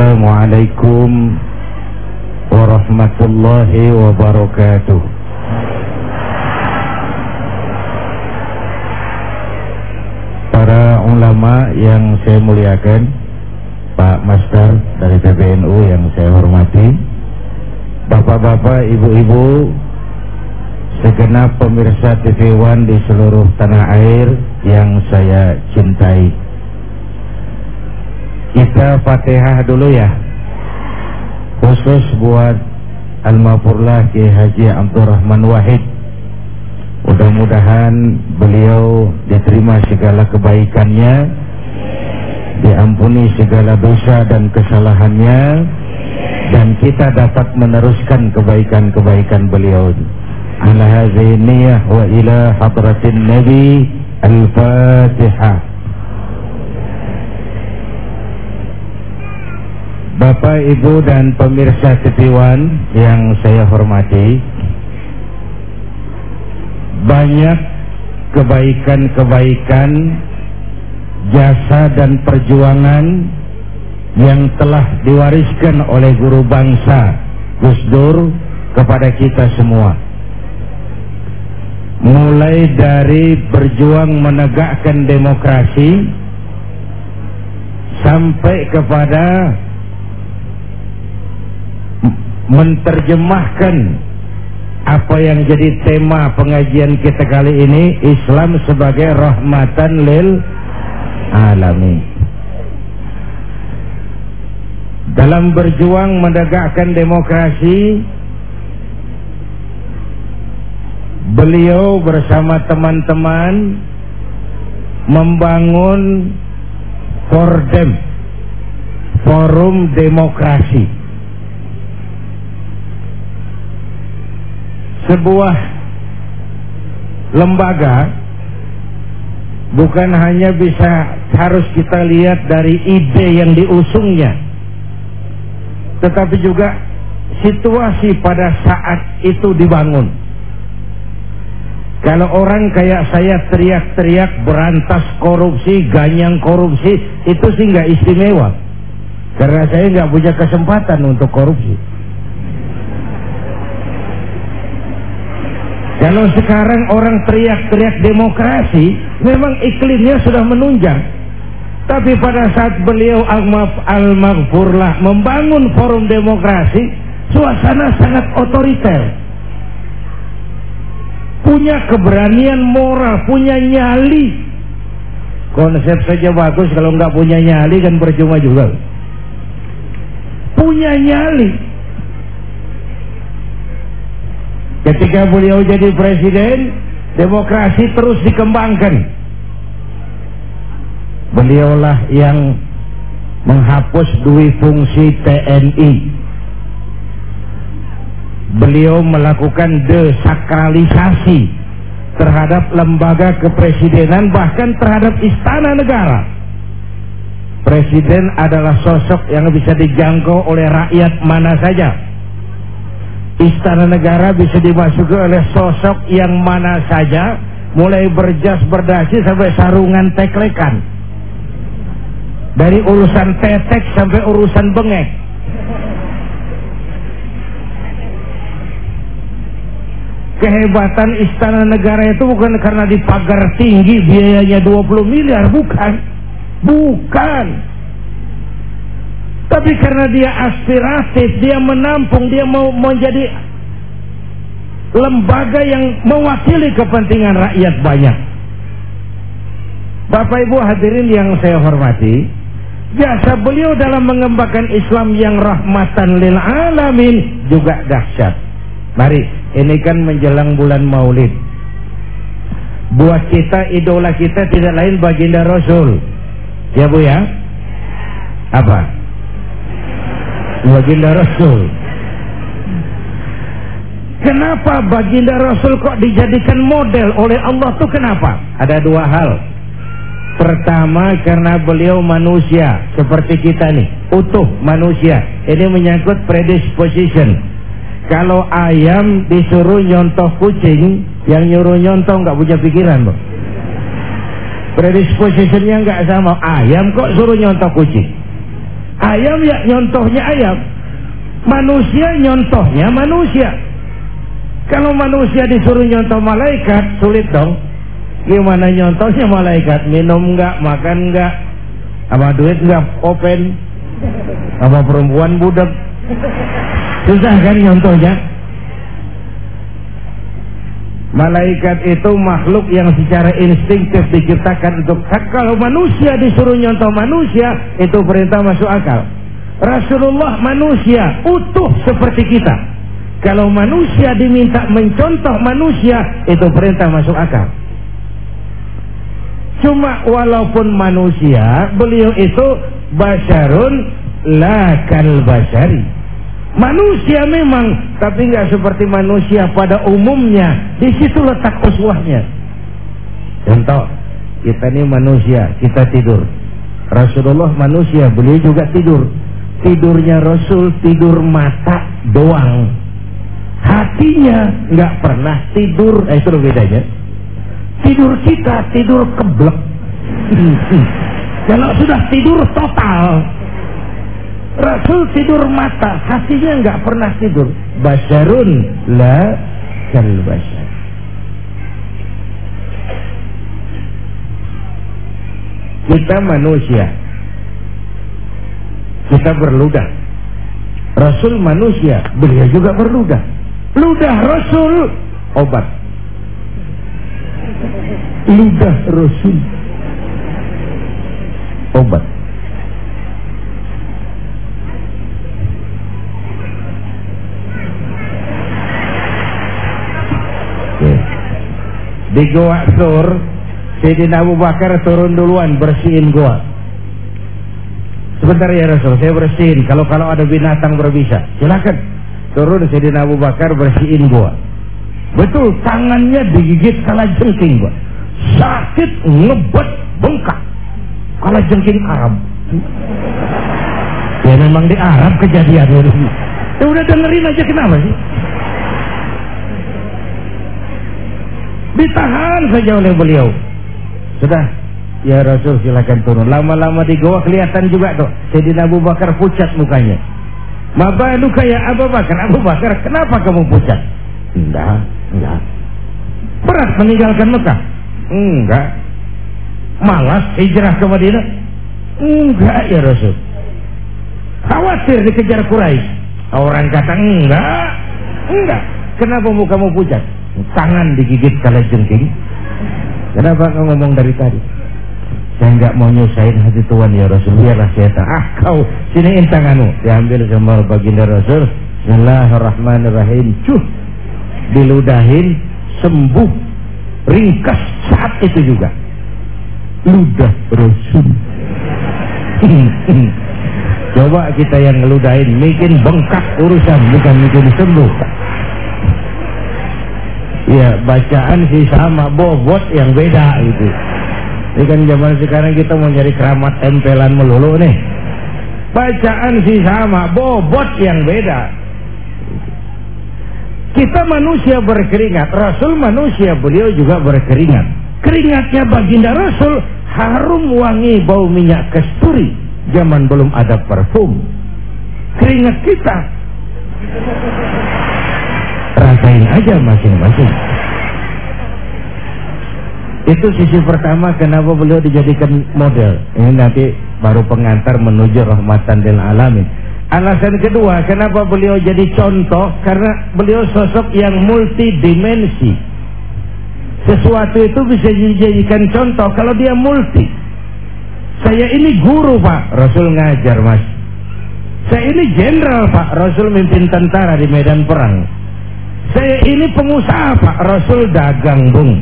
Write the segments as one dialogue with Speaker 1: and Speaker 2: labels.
Speaker 1: Assalamualaikum warahmatullahi wabarakatuh. Para ulama yang saya muliakan Pak Master dari PBNU yang saya hormati Bapak-bapak, ibu-ibu Segenap pemirsa TV One di seluruh tanah air yang saya cintai Kita fatihah dulu ya. Khusus buat Al-Mafurlah Ki Haji Abdurrahman Wahid. Mudah-mudahan beliau diterima segala kebaikannya Diampuni segala dosa dan kesalahannya Dan kita dapat meneruskan kebaikan-kebaikan beliau. Ala hadhihi niyyah wa ila hadratin nabi al-fatihah Bapak, Ibu dan pemirsa Titiwan yang saya hormati Banyak kebaikan-kebaikan Jasa dan perjuangan Yang telah diwariskan oleh guru bangsa Gus Dur kepada kita semua. Mulai dari berjuang menegakkan demokrasi sampai kepada menerjemahkan apa yang jadi tema pengajian kita kali ini Islam sebagai rahmatan lil alamin. Dalam berjuang menegakkan demokrasi beliau bersama teman-teman membangun Fordem Forum Demokrasi sebuah lembaga bukan hanya bisa harus kita lihat dari ide yang diusungnya tetapi juga situasi pada saat itu dibangun kalau orang kayak saya teriak-teriak berantas korupsi, ganyang korupsi, itu sih nggak istimewa. Karena saya nggak punya kesempatan untuk korupsi. Kalau sekarang orang teriak-teriak demokrasi, memang iklimnya sudah menunjang. Tapi pada saat beliau al-maghfurlah membangun forum demokrasi, suasana sangat otoriter punya keberanian moral, punya nyali. Konsep saja bagus kalau nggak punya nyali kan percuma juga. Punya nyali. Ketika beliau jadi presiden, demokrasi terus dikembangkan. Beliaulah yang menghapus dua fungsi TNI beliau melakukan desakralisasi terhadap lembaga kepresidenan bahkan terhadap istana negara. Presiden adalah sosok yang bisa dijangkau oleh rakyat mana saja. Istana negara bisa dimasuki oleh sosok yang mana saja, mulai berjas berdasi sampai sarungan teklekan. Dari urusan tetek sampai urusan bengek. kehebatan istana negara itu bukan karena dipagar tinggi biayanya 20 miliar bukan bukan tapi karena dia aspiratif dia menampung dia mau menjadi lembaga yang mewakili kepentingan rakyat banyak Bapak Ibu hadirin yang saya hormati jasa beliau dalam mengembangkan Islam yang rahmatan lil alamin juga dahsyat mari ini kan menjelang bulan Maulid. Buat kita idola kita tidak lain baginda Rasul. Ya Bu ya? Apa? Baginda Rasul. Kenapa baginda Rasul kok dijadikan model oleh Allah tuh kenapa? Ada dua hal. Pertama karena beliau manusia seperti kita nih, utuh manusia. Ini menyangkut predisposition kalau ayam disuruh nyontoh kucing, yang nyuruh nyontoh nggak punya pikiran, Bro. Predispositionnya nggak sama. Ayam kok suruh nyontoh kucing. Ayam ya nyontohnya ayam. Manusia nyontohnya manusia. Kalau manusia disuruh nyontoh malaikat, sulit dong. Gimana nyontohnya malaikat? Minum enggak, makan enggak, apa duit enggak, open, apa perempuan budak. Susah kan nyontohnya? Malaikat itu makhluk yang secara instinktif diciptakan untuk kalau manusia disuruh nyontoh manusia itu perintah masuk akal. Rasulullah manusia utuh seperti kita. Kalau manusia diminta mencontoh manusia itu perintah masuk akal. Cuma walaupun manusia beliau itu basarun lakal basari Manusia memang, tapi nggak seperti manusia pada umumnya. Di situ letak uswahnya. Contoh, kita ini manusia, kita tidur. Rasulullah manusia, beliau juga tidur. Tidurnya Rasul tidur mata doang. Hatinya nggak pernah tidur. Eh, itu bedanya. Tidur kita tidur keblek. Kalau sudah tidur total, Rasul tidur mata, hatinya nggak pernah tidur. Basharun la kal bashar. Kita manusia. Kita berludah. Rasul manusia, beliau juga berludah. Ludah Rasul obat. Ludah Rasul obat. Di Goa Sur, Sayyidina Abu Bakar turun duluan bersihin goa. Sebentar ya Rasul, saya bersihin. Kalau kalau ada binatang berbisa, silakan turun Sayyidina Abu Bakar bersihin goa. Betul, tangannya digigit kala jengking gua. Sakit, ngebet, bengkak. Kala jengking Arab. Ya memang di Arab kejadian Ya udah dengerin aja kenapa sih? Ditahan saja oleh beliau. Sudah, ya Rasul silakan turun. Lama-lama di goa kelihatan juga tuh. Sayyidina Abu Bakar pucat mukanya. Mabaluka ya Abu Bakar. Abu Bakar, kenapa kamu pucat? Enggak, enggak. Berat meninggalkan Mekah? Enggak. Malas hijrah ke Madinah? Enggak ya Rasul. Khawatir dikejar Quraisy. Orang kata enggak, enggak. Kenapa kamu pucat? Tangan digigit kala jengking. Kenapa kau ngomong dari tadi? Saya nggak mau nyusahin hati Tuhan ya Rasul. Biarlah saya tahu ah kau siniin tanganmu. Diambil sama baginda Rasul. Bismillahirrahmanirrahim. Cuh diludahin sembuh ringkas saat itu juga. Ludah Rasul. Coba kita yang ngeludahin bikin bengkak urusan bukan bikin sembuh ya bacaan sih sama bobot yang beda gitu. Ini kan zaman sekarang kita mau nyari keramat tempelan melulu nih. Bacaan sih sama bobot yang beda. Kita manusia berkeringat Rasul manusia beliau juga berkeringat. Keringatnya baginda Rasul harum wangi bau minyak kesturi zaman belum ada parfum. Keringat kita rasain aja masing-masing. Itu sisi pertama kenapa beliau dijadikan model. Ini nanti baru pengantar menuju rahmatan lil alamin. Alasan kedua kenapa beliau jadi contoh? Karena beliau sosok yang multidimensi. Sesuatu itu bisa dijadikan contoh kalau dia multi. Saya ini guru pak. Rasul ngajar mas. Saya ini jenderal pak. Rasul mimpin tentara di medan perang saya ini pengusaha Pak, Rasul dagang bung.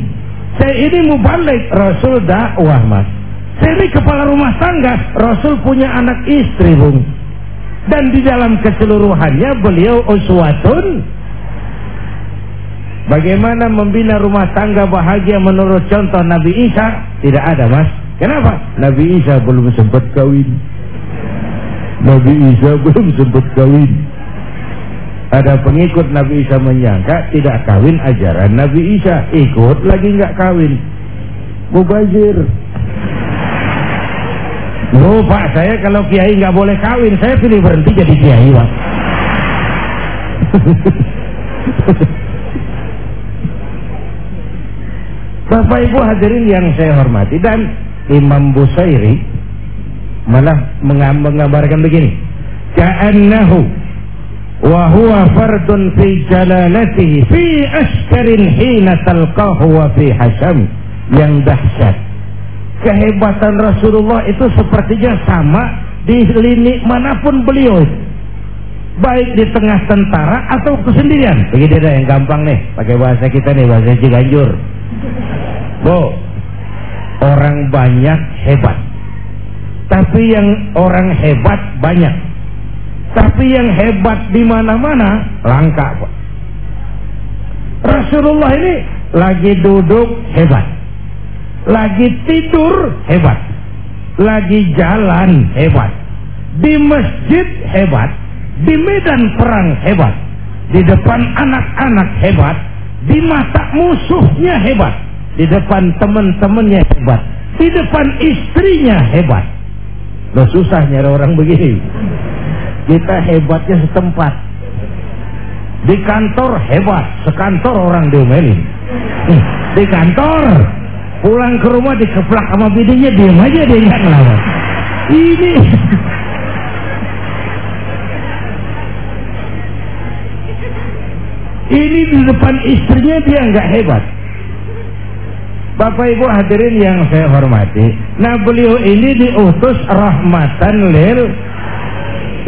Speaker 1: Saya ini mubalik, Rasul dakwah mas. Saya ini kepala rumah tangga, Rasul punya anak istri bung. Dan di dalam keseluruhannya beliau uswatun. Bagaimana membina rumah tangga bahagia menurut contoh Nabi Isa? Tidak ada mas. Kenapa? Nabi Isa belum sempat kawin. Nabi Isa belum sempat kawin ada pengikut Nabi Isa menyangka tidak kawin ajaran Nabi Isa ikut lagi nggak kawin mubazir Oh pak saya kalau kiai nggak boleh kawin saya pilih berhenti jadi kiai pak. Bapak Ibu hadirin yang saya hormati dan Imam Busairi malah menggambarkan begini. Ka'annahu wa huwa fardun fi jalalatihi fi askarin hina talqahu wa fi hasam yang dahsyat. Kehebatan Rasulullah itu sepertinya sama di lini mana pun beliau baik di tengah tentara atau kesendirian. Begitu dah yang gampang nih, pakai bahasa kita nih, bahasa Ciganjur. Bu, orang banyak hebat. Tapi yang orang hebat banyak. Tapi yang hebat di mana-mana langka. Rasulullah ini lagi duduk hebat. Lagi tidur hebat. Lagi jalan hebat. Di masjid hebat. Di medan perang hebat. Di depan anak-anak hebat. Di mata musuhnya hebat di depan teman-temannya hebat, di depan istrinya hebat. Lo susah nyari orang begini. Kita hebatnya setempat. Di kantor hebat, sekantor orang diomelin. Di kantor, pulang ke rumah dikeplak sama bidinya, diam aja dia nggak ngelawan. Ini ini di depan istrinya dia nggak hebat Bapak Ibu hadirin yang saya hormati, nah beliau ini diutus rahmatan lil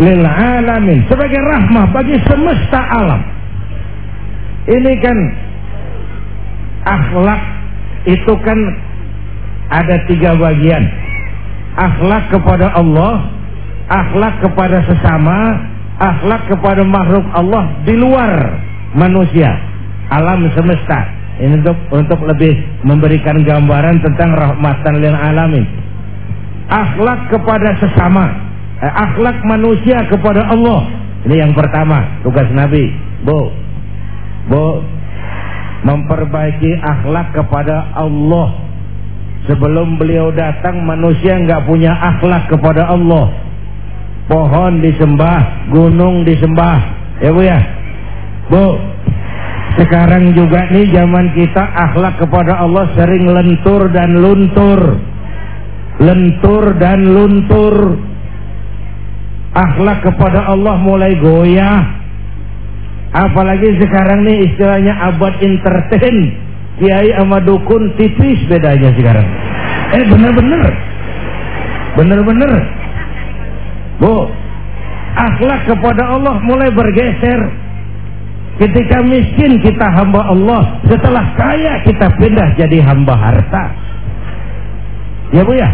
Speaker 1: lil alamin sebagai rahmah bagi semesta alam. Ini kan akhlak itu kan ada tiga bagian. Akhlak kepada Allah, akhlak kepada sesama, akhlak kepada makhluk Allah di luar manusia, alam semesta. Ini untuk untuk lebih memberikan gambaran tentang rahmatan lil alamin. Akhlak kepada sesama, eh, akhlak manusia kepada Allah. Ini yang pertama, tugas Nabi. Bu. Bu memperbaiki akhlak kepada Allah. Sebelum beliau datang manusia nggak punya akhlak kepada Allah. Pohon disembah, gunung disembah. Ya Bu ya. Bu, sekarang juga nih zaman kita akhlak kepada Allah sering lentur dan luntur. Lentur dan luntur. Akhlak kepada Allah mulai goyah. Apalagi sekarang nih istilahnya abad entertain. Kiai sama dukun tipis bedanya sekarang. Eh bener-bener. Bener-bener. Bu, akhlak kepada Allah mulai bergeser Ketika miskin kita hamba Allah, setelah kaya kita pindah jadi hamba harta. Ya Bu ya?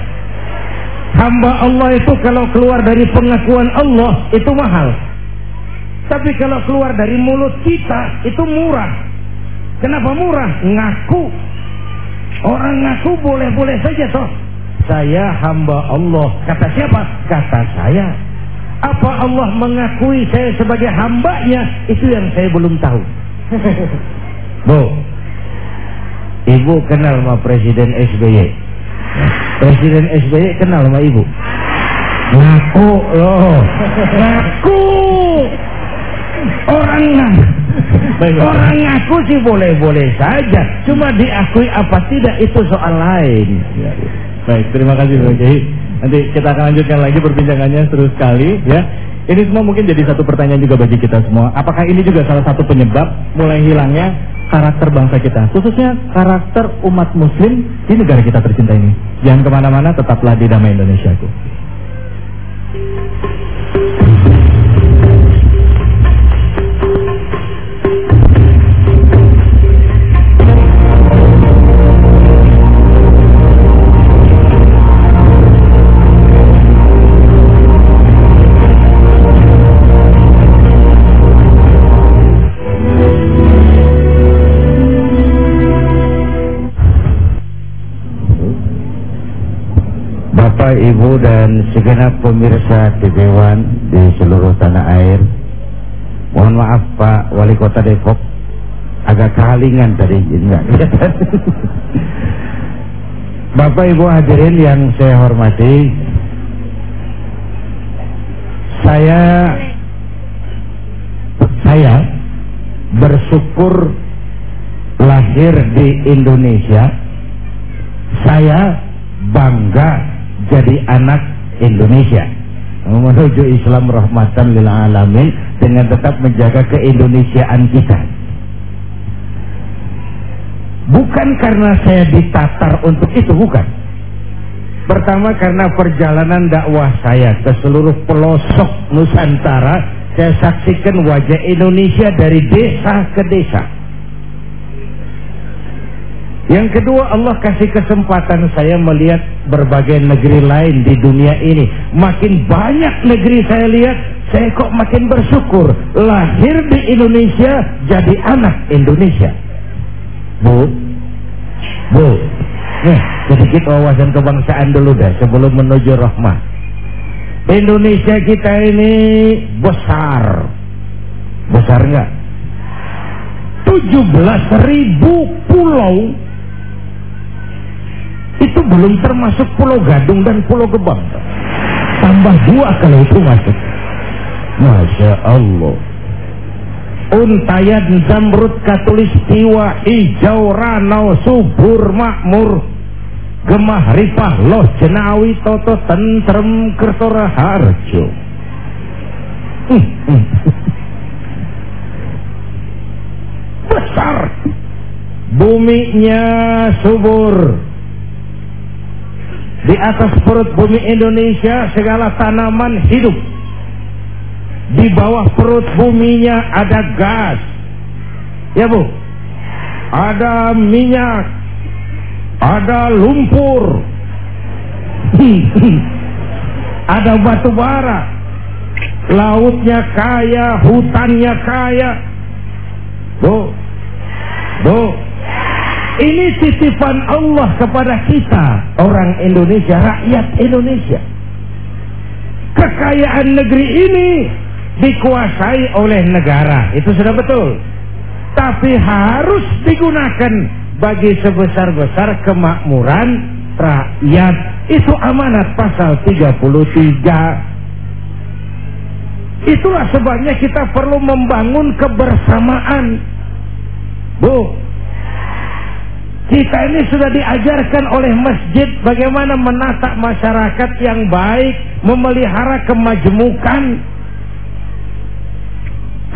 Speaker 1: Hamba Allah itu kalau keluar dari pengakuan Allah itu mahal. Tapi kalau keluar dari mulut kita itu murah. Kenapa murah? Ngaku. Orang ngaku boleh-boleh saja toh. Saya hamba Allah. Kata siapa? Kata saya. Apa Allah mengakui saya sebagai hambanya? Itu yang saya belum tahu. Bu, Ibu kenal sama Presiden SBY? Presiden SBY kenal sama Ibu? Ngaku loh. Ngaku. Orang Orang ngaku sih boleh-boleh saja. Cuma diakui apa tidak itu soal lain.
Speaker 2: Ya, ya. Baik, terima kasih Pak Kiai. Nanti kita akan lanjutkan lagi perbincangannya terus sekali ya. Ini semua mungkin jadi satu pertanyaan juga bagi kita semua. Apakah ini juga salah satu penyebab mulai hilangnya karakter bangsa kita, khususnya karakter umat muslim di negara kita tercinta ini. Jangan ke mana-mana, tetaplah di Damai Indonesiaku.
Speaker 1: Bapak, Ibu dan segenap pemirsa TV One di seluruh tanah air. Mohon maaf Pak Wali Kota Depok, agak kehalingan tadi, enggak
Speaker 2: Bapak Ibu hadirin yang saya hormati,
Speaker 1: Saya saya bersyukur lahir di Indonesia. Saya bangga jadi anak Indonesia. Menuju Islam rahmatan lil alamin dengan tetap menjaga keindonesiaan kita. Bukan karena saya ditatar untuk itu, bukan. Pertama karena perjalanan dakwah saya ke seluruh pelosok Nusantara, saya saksikan wajah Indonesia dari desa ke desa. Yang kedua Allah kasih kesempatan saya melihat berbagai negeri lain di dunia ini. Makin banyak negeri saya lihat, saya kok makin bersyukur. Lahir di Indonesia, jadi anak Indonesia. Bu, bu, nih sedikit wawasan kebangsaan dulu deh sebelum menuju rahmah. Indonesia kita ini besar, besar nggak? 17 ribu pulau itu belum termasuk Pulau Gadung dan Pulau Gebang. Tambah dua kalau itu masuk. Masya Allah. Untayan zamrud katulistiwa hijau ranau subur makmur gemah ripah loh jenawi toto tentrem kertora harjo. Besar. Buminya subur di atas perut bumi Indonesia segala tanaman hidup. Di bawah perut buminya ada gas. Ya bu. Ada minyak. Ada lumpur. ada batu bara. Lautnya kaya, hutannya kaya. Bu. Bu. Ini titipan Allah kepada kita, orang Indonesia, rakyat Indonesia. Kekayaan negeri ini dikuasai oleh negara, itu sudah betul. Tapi harus digunakan bagi sebesar-besar kemakmuran rakyat. Itu amanat pasal 33. Itulah sebabnya kita perlu membangun kebersamaan. Bu, kita ini sudah diajarkan oleh masjid bagaimana menata masyarakat yang baik, memelihara kemajemukan.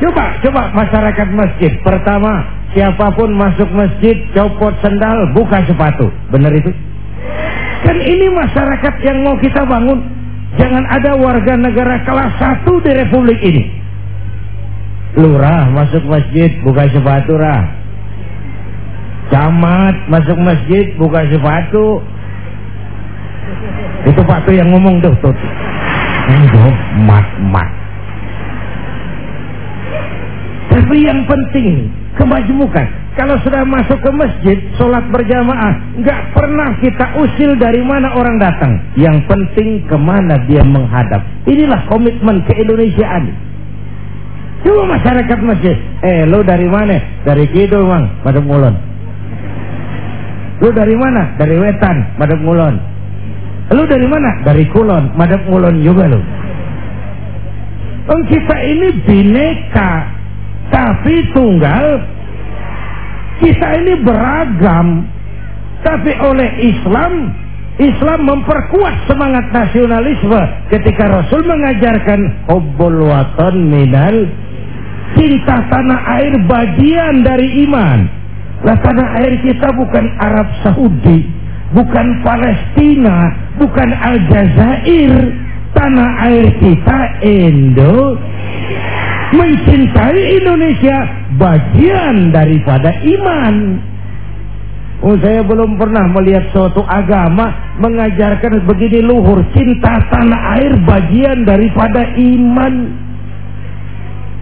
Speaker 1: Coba, coba masyarakat masjid. Pertama, siapa pun masuk masjid, copot sendal, buka sepatu. Benar itu? Kan ini masyarakat yang mau kita bangun. Jangan ada warga negara kelas satu di republik ini. Lurah masuk masjid, buka sepatu rah camat masuk masjid buka sepatu. Itu Pak yang ngomong tuh tuh enggak mat mat. Tapi yang penting kemajemukan. Kalau sudah masuk ke masjid sholat berjamaah nggak pernah kita usil dari mana orang datang. Yang penting ke mana dia menghadap. Inilah komitmen keindonesiaan. Coba masyarakat masjid, eh lo dari mana? Dari kidul bang, pada mulon. Lu dari mana? Dari wetan, madep ngulon. Lu dari mana? Dari kulon, madep ngulon juga lu. Kita ini bineka, tapi tunggal. Kita ini beragam, tapi oleh Islam, Islam memperkuat semangat nasionalisme ketika Rasul mengajarkan hubbul watan minal cinta tanah air bagian dari iman. Lah tanah air kita bukan Arab Saudi, bukan Palestina, bukan Aljazair. Tanah air kita Indo mencintai Indonesia bagian daripada iman. Oh, saya belum pernah melihat suatu agama mengajarkan begini luhur cinta tanah air bagian daripada iman.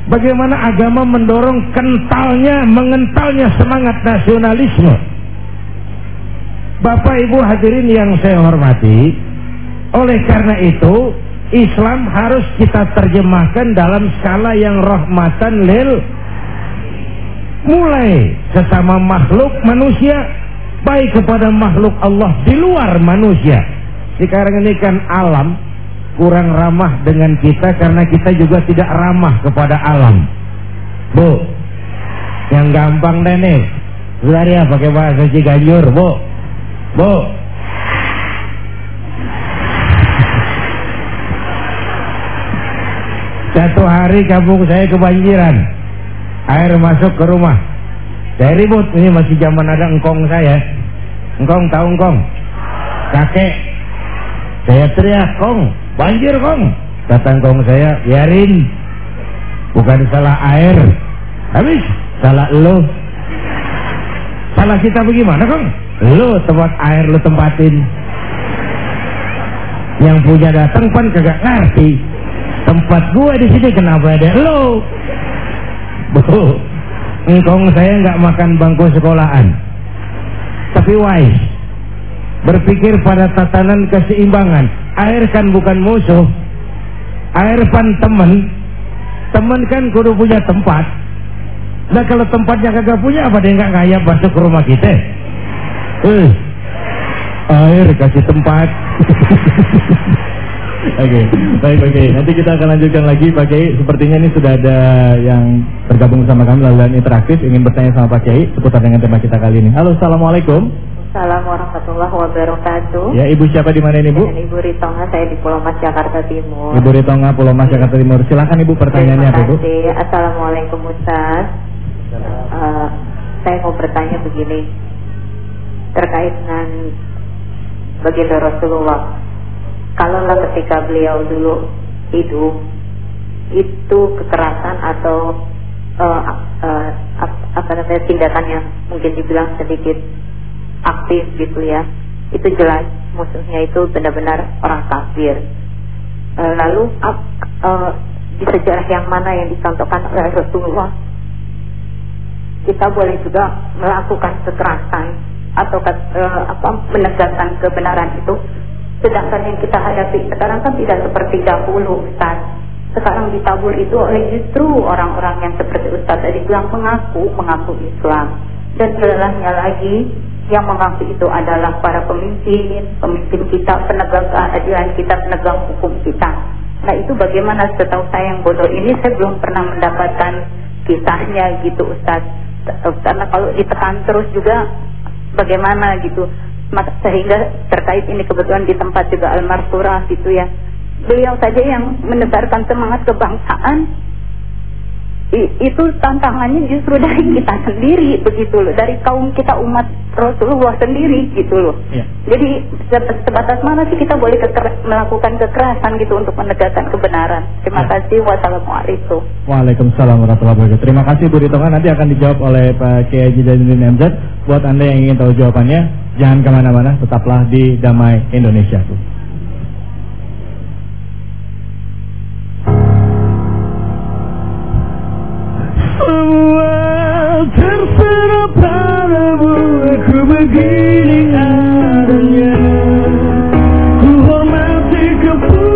Speaker 1: Bagaimana agama mendorong kentalnya, mengentalnya semangat nasionalisme. Bapak Ibu hadirin yang saya hormati, oleh karena itu Islam harus kita terjemahkan dalam skala yang rahmatan lil mulai sesama makhluk manusia baik kepada makhluk Allah di luar manusia. Sekarang ini kan alam kurang ramah dengan kita karena kita juga tidak ramah kepada alam. Bu, yang gampang deh nih. Sudah pakai bahasa Ciganjur, Bu. Bu. Satu hari kampung saya kebanjiran. Air masuk ke rumah. Saya ribut, ini masih zaman ada engkong saya. Engkong tahu engkong? Kakek. Saya teriak, "Kong, banjir, Kong." Kata engkong saya, "Biarin. Bukan salah air. Habis salah lo." Salah kita bagaimana, Kong? Lo tempat air lo tempatin. Yang punya datang pun kagak ngerti. Tempat gua di sini kenapa ada lo? Bu, engkong saya nggak makan bangku sekolahan. Tapi wise. Berpikir pada tatanan keseimbangan. Air kan bukan musuh. Air pan temen. Temen kan kudu punya tempat. Nah kalau tempatnya kagak punya apa dia nggak ngayap masuk ke rumah kita? Eh, air kasih tempat.
Speaker 2: Oke, okay. baik oke. Okay. Nanti kita akan lanjutkan lagi Pak Kiai. Sepertinya ini sudah ada yang bergabung sama kami lalu interaktif ingin bertanya sama Pak Kiai seputar dengan tema kita kali ini. Halo, assalamualaikum.
Speaker 3: Assalamualaikum warahmatullahi wabarakatuh.
Speaker 2: Ya, Ibu siapa di mana ini, Bu?
Speaker 3: Ibu Ritonga, saya di Pulau Mas Jakarta Timur.
Speaker 2: Ibu Ritonga, Pulau Mas Jakarta Timur. Silakan Ibu pertanyaannya apa,
Speaker 3: Ibu? Assalamualaikum Ustaz. Uh, saya mau bertanya begini terkait dengan baginda Rasulullah kalaulah ketika beliau dulu hidup itu kekerasan atau uh, uh, apa namanya tindakan yang mungkin dibilang sedikit aktif gitu ya itu jelas musuhnya itu benar-benar orang kafir uh, lalu uh, uh, di sejarah yang mana yang dicontohkan oleh Rasulullah kita boleh juga melakukan kekerasan atau uh, apa menegakkan kebenaran itu Sedangkan yang kita hadapi sekarang kan tidak seperti dahulu Ustaz. Sekarang ditabur itu oleh justru orang-orang yang seperti Ustaz tadi bilang mengaku, mengaku Islam. Dan celahnya lagi yang mengaku itu adalah para pemimpin, pemimpin kita, penegak keadilan kita, penegak hukum kita. Nah itu bagaimana setahu saya yang bodoh ini saya belum pernah mendapatkan kisahnya gitu Ustaz. Karena kalau ditekan terus juga bagaimana gitu sehingga terkait ini kebetulan di tempat juga almarhurah gitu ya beliau saja yang menebarkan semangat kebangsaan itu tantangannya justru dari kita sendiri begitu loh. Dari kaum kita umat Rasulullah sendiri gitu loh. Ya. jadi sebatas mana sih kita boleh melakukan kekerasan gitu untuk menegakkan kebenaran? Terima ya. kasih. Wassalamualaikum.
Speaker 2: Waalaikumsalam warahmatullahi wabarakatuh. Terima kasih Bu Ritonga nanti akan dijawab oleh Pak Kiai Jainuddin MZ buat anda yang ingin tahu jawabannya jangan ke mana-mana. Tetaplah di Damai Indonesia. Bu.
Speaker 4: Semua terserah padamu Aku begini adanya Ku hormati keputusanmu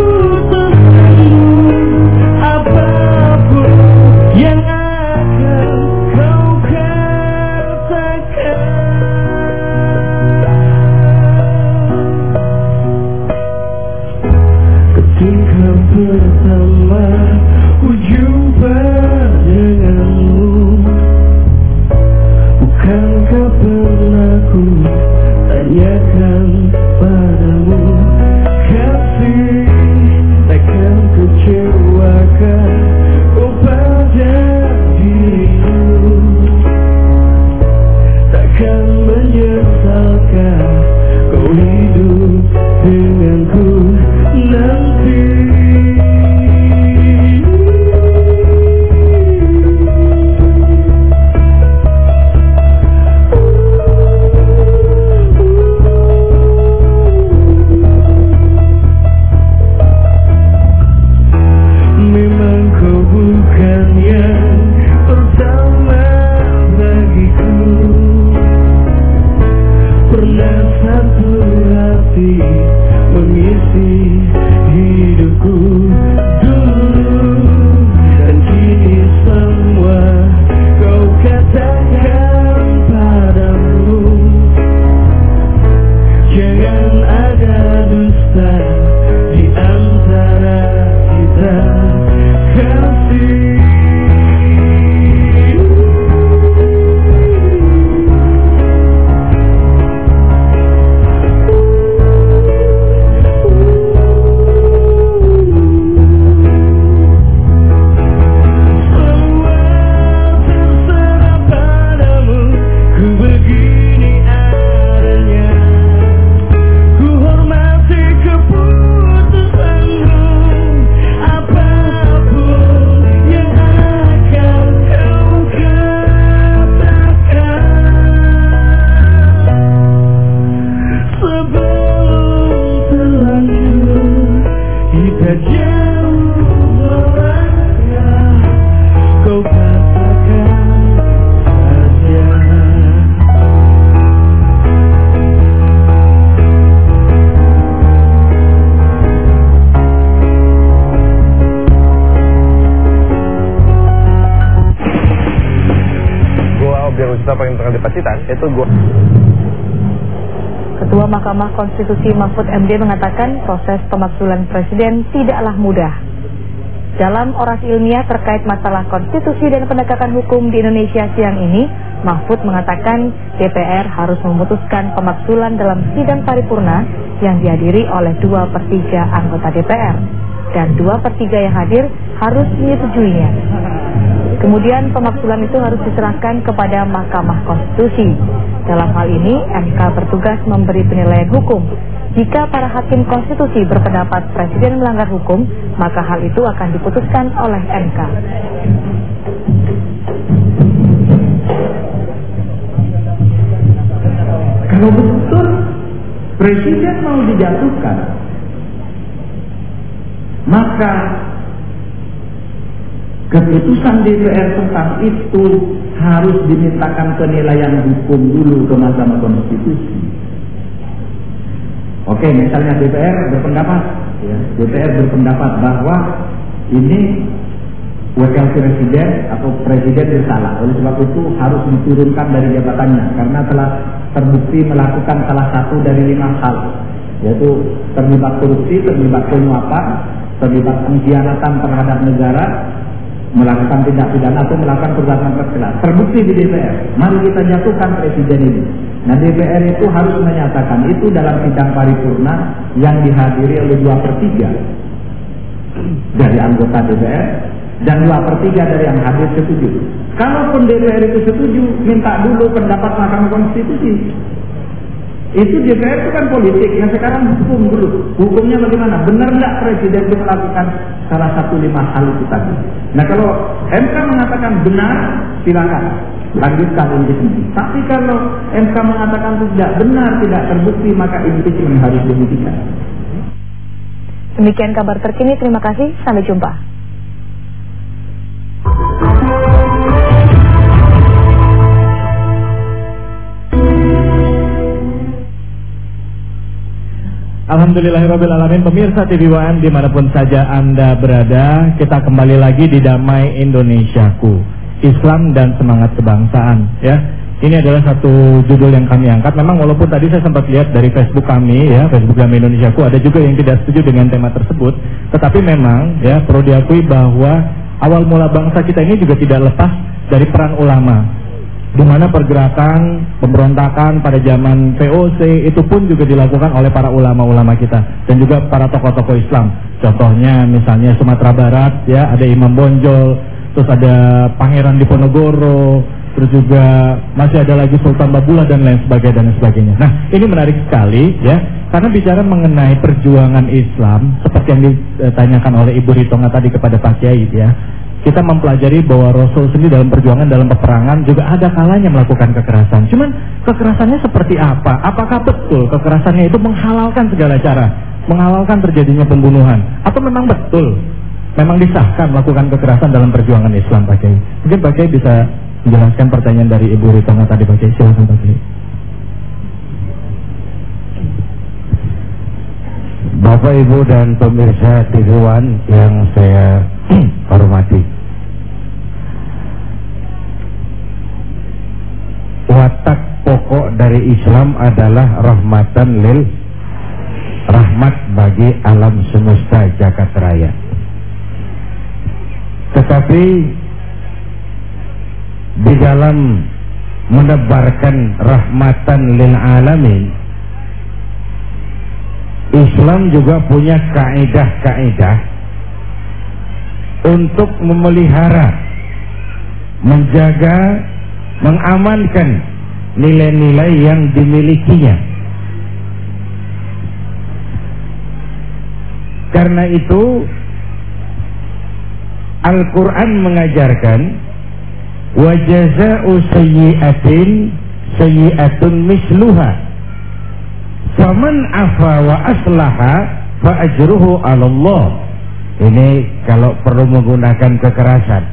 Speaker 5: beberapa yang tengah di Pacitan yaitu gua
Speaker 6: Ketua Mahkamah Konstitusi Mahfud MD mengatakan proses pemakzulan presiden tidaklah mudah. Dalam orasi ilmiah terkait masalah konstitusi dan penegakan hukum di Indonesia siang ini, Mahfud mengatakan DPR harus memutuskan pemakzulan dalam sidang paripurna yang dihadiri oleh dua per 3 anggota DPR dan dua per 3 yang hadir harus menyetujuinya. Kemudian pemakzulan itu harus diserahkan kepada Mahkamah Konstitusi. Dalam hal ini, MK bertugas memberi penilaian hukum. Jika para hakim konstitusi berpendapat presiden melanggar hukum, maka hal itu akan diputuskan oleh MK.
Speaker 1: Kalau betul presiden mau dijatuhkan, maka keputusan DPR tentang itu harus dimintakan penilaian hukum dulu ke Mahkamah Konstitusi. Oke, misalnya DPR berpendapat, ya, DPR berpendapat bahwa ini wakil presiden atau presiden bersalah. Oleh sebab itu harus diturunkan dari jabatannya karena telah terbukti melakukan salah satu dari lima hal, yaitu terlibat korupsi, terlibat penyuapan, terlibat pengkhianatan terhadap negara, melakukan tindak pidana atau melakukan perbuatan tercela. Terbukti di DPR. Mari kita jatuhkan presiden ini. Nah DPR itu harus menyatakan itu dalam sidang paripurna yang dihadiri oleh dua per tiga dari anggota DPR dan dua per tiga dari yang hadir setuju. Kalaupun DPR itu setuju, minta dulu pendapat Mahkamah Konstitusi. Itu DPR itu kan politik, yang sekarang hukum dulu. Hukumnya bagaimana? Benar nggak presiden itu melakukan salah satu lima hal itu tadi? Nah kalau MK mengatakan benar, silakan lanjutkan impeachment. Tapi kalau MK mengatakan tidak benar, tidak terbukti, maka impeachment harus dihentikan.
Speaker 6: Demikian kabar terkini, terima kasih, sampai jumpa.
Speaker 2: Alhamdulillahirrahmanirrahim Pemirsa TV WM di mana pun saja Anda berada Kita kembali lagi di Damai Indonesiaku Islam dan semangat kebangsaan ya ini adalah satu judul yang kami angkat. Memang walaupun tadi saya sempat lihat dari Facebook kami ya, Facebook Damai Indonesiaku ada juga yang tidak setuju dengan tema tersebut. Tetapi memang ya perlu diakui bahwa awal mula bangsa kita ini juga tidak lepas dari peran ulama di mana pergerakan pemberontakan pada zaman VOC itu pun juga dilakukan oleh para ulama-ulama kita dan juga para tokoh-tokoh Islam. Contohnya misalnya Sumatera Barat ya ada Imam Bonjol, terus ada Pangeran Diponegoro, terus juga masih ada lagi Sultan Babula dan lain sebagainya dan sebagainya. Nah, ini menarik sekali ya, karena bicara mengenai perjuangan Islam seperti yang ditanyakan oleh Ibu Ritonga tadi kepada Pak Kiai ya. Kita mempelajari bahwa Rasul sendiri dalam perjuangan dalam peperangan juga ada kalanya melakukan kekerasan. Cuman kekerasannya seperti apa? Apakah betul kekerasannya itu menghalalkan segala cara, menghalalkan terjadinya pembunuhan atau memang betul memang disahkan melakukan kekerasan dalam perjuangan Islam Pak Kiai? Mungkin Pak Kiai bisa menjelaskan pertanyaan dari Ibu Ritonga tadi Pak Kiai. Silakan Pak Kiai.
Speaker 1: Bapak Ibu dan pemirsa TV One yang saya hormati. Watak pokok dari Islam adalah rahmatan lil rahmat bagi alam semesta jagat raya. Tetapi di dalam menebarkan rahmatan lil alamin Islam juga punya kaidah-kaidah untuk memelihara menjaga mengamankan nilai-nilai yang dimilikinya. Karena itu Al-Quran mengajarkan wajaza'u sayyi'atin sayyi'atun misluha faman afa wa aslaha fa ajruhu Allah ini kalau perlu menggunakan kekerasan.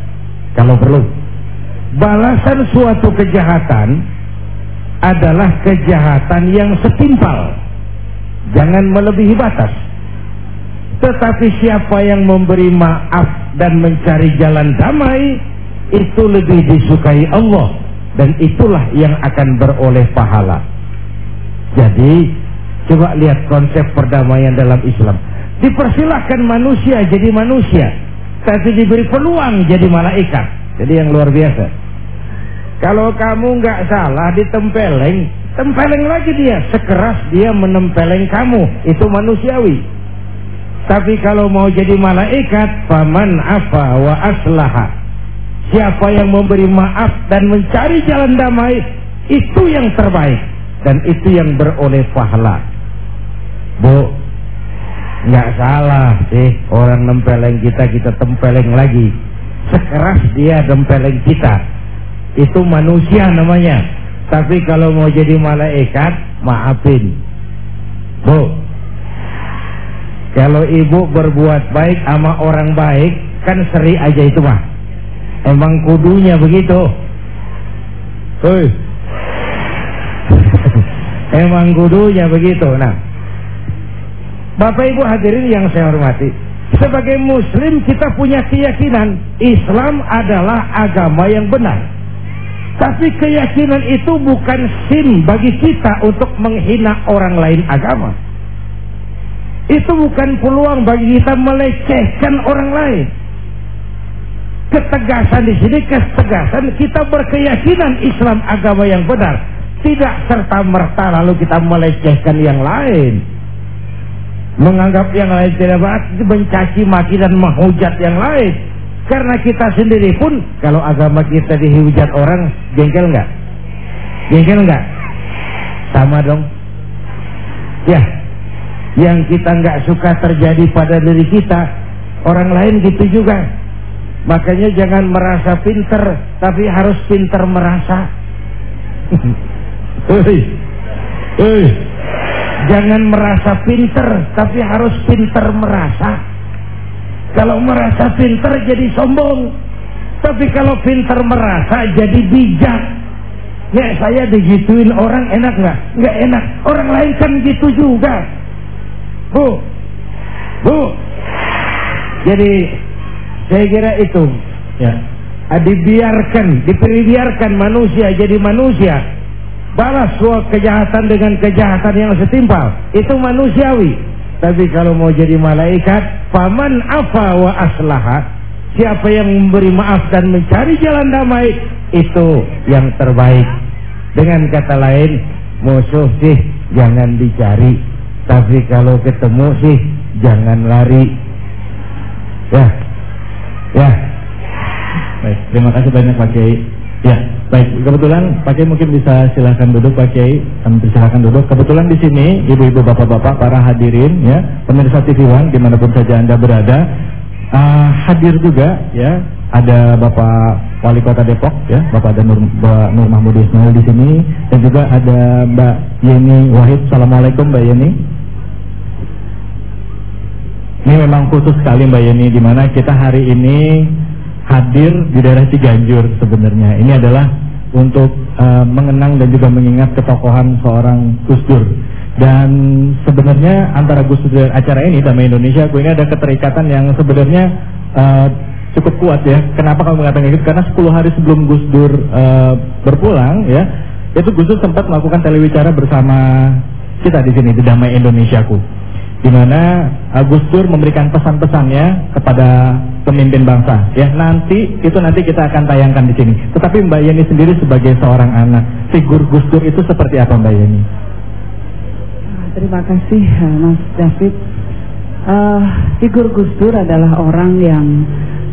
Speaker 1: Kalau perlu. Balasan suatu kejahatan adalah kejahatan yang setimpal. Jangan melebihi batas. Tetapi siapa yang memberi maaf dan mencari jalan damai itu lebih disukai Allah. Dan itulah yang akan beroleh pahala. Jadi coba lihat konsep perdamaian dalam Islam. Dipersilahkan manusia jadi manusia, tapi diberi peluang jadi malaikat. Jadi yang luar biasa. Kalau kamu nggak salah ditempeleng, tempeleng lagi dia. Sekeras dia menempeleng kamu, itu manusiawi. Tapi kalau mau jadi malaikat, paman apa wa aslaha. Siapa yang memberi maaf dan mencari jalan damai, itu yang terbaik dan itu yang beroleh pahala. Bu, nggak salah sih orang nempeleng kita kita tempeleng lagi. Sekeras dia tempeleng kita, itu manusia namanya. Tapi kalau mau jadi malaikat, maafin. Bu, kalau ibu berbuat baik sama orang baik, kan seri aja itu mah. Emang kudunya begitu. Hei. Emang kudunya begitu. Nah, Bapak Ibu hadirin yang saya hormati, sebagai muslim kita punya keyakinan Islam adalah agama yang benar. Tapi keyakinan itu bukan sim bagi kita untuk menghina orang lain agama. Itu bukan peluang bagi kita melecehkan orang lain. Ketegasan di sini ketegasan kita berkeyakinan Islam agama yang benar, tidak serta merta lalu kita melecehkan yang lain. Menganggap yang lain tidak baik, mencaci maki dan menghujat yang lain. Karena kita sendiri pun kalau agama kita dihujat orang, jengkel nggak? Jengkel nggak? Sama dong. Ya, yang kita nggak suka terjadi pada diri kita, orang lain gitu juga. Makanya jangan merasa pinter, tapi harus pinter merasa. Hei, hei, jangan merasa pinter, tapi harus pinter merasa. Kalau merasa pinter jadi sombong, tapi kalau pinter merasa jadi bijak. Ya saya digituin orang enak nggak? Nggak enak. Orang lain kan gitu juga. Bu, bu. Jadi saya kira itu
Speaker 2: Ya.
Speaker 1: Dibiarkan, diperbiarkan manusia jadi manusia. Balas semua kejahatan dengan kejahatan yang setimpal. Itu manusiawi. Tapi kalau mau jadi malaikat, paman apa wa aslaha. Siapa yang memberi maaf dan mencari jalan damai, itu yang terbaik. Dengan kata lain, musuh sih jangan dicari. Tapi kalau ketemu sih jangan lari. Ya, ya.
Speaker 2: Baik, terima kasih banyak Pak Kiai. Ya, baik. Kebetulan Pak Kiai mungkin bisa silahkan duduk Pak Kiai. Kami duduk. Kebetulan di sini ibu-ibu, bapak-bapak, para hadirin, ya, pemirsa TV One di mana pun saja anda berada, uh, hadir juga, ya. Ada Bapak Wali Kota Depok, ya, Bapak ada Nur, Nur Mahmud Ismail di sini, dan juga ada Mbak Yeni Wahid. Assalamualaikum Mbak Yeni. Ini memang khusus sekali Mbak Yeni, di mana kita hari ini hadir di daerah Ciganjur sebenarnya. Ini adalah untuk uh, mengenang dan juga mengingat ketokohan seorang Gus Dur. Dan sebenarnya antara Gus Dur dan acara ini Damai Indonesia, gue ini ada keterikatan yang sebenarnya uh, cukup kuat ya. Kenapa kamu mengatakan itu? Karena 10 hari sebelum Gus Dur uh, berpulang ya, itu Gus Dur sempat melakukan telewicara bersama kita di sini di Damai Indonesiaku di mana Gus Dur memberikan pesan-pesannya kepada pemimpin bangsa. Ya, nanti itu nanti kita akan tayangkan di sini. Tetapi Mbak Yeni sendiri sebagai seorang anak, figur Gus Dur itu seperti apa Mbak Yeni?
Speaker 7: Ah, Terima kasih eh, Mas David. Eh, figur Gus Dur adalah orang yang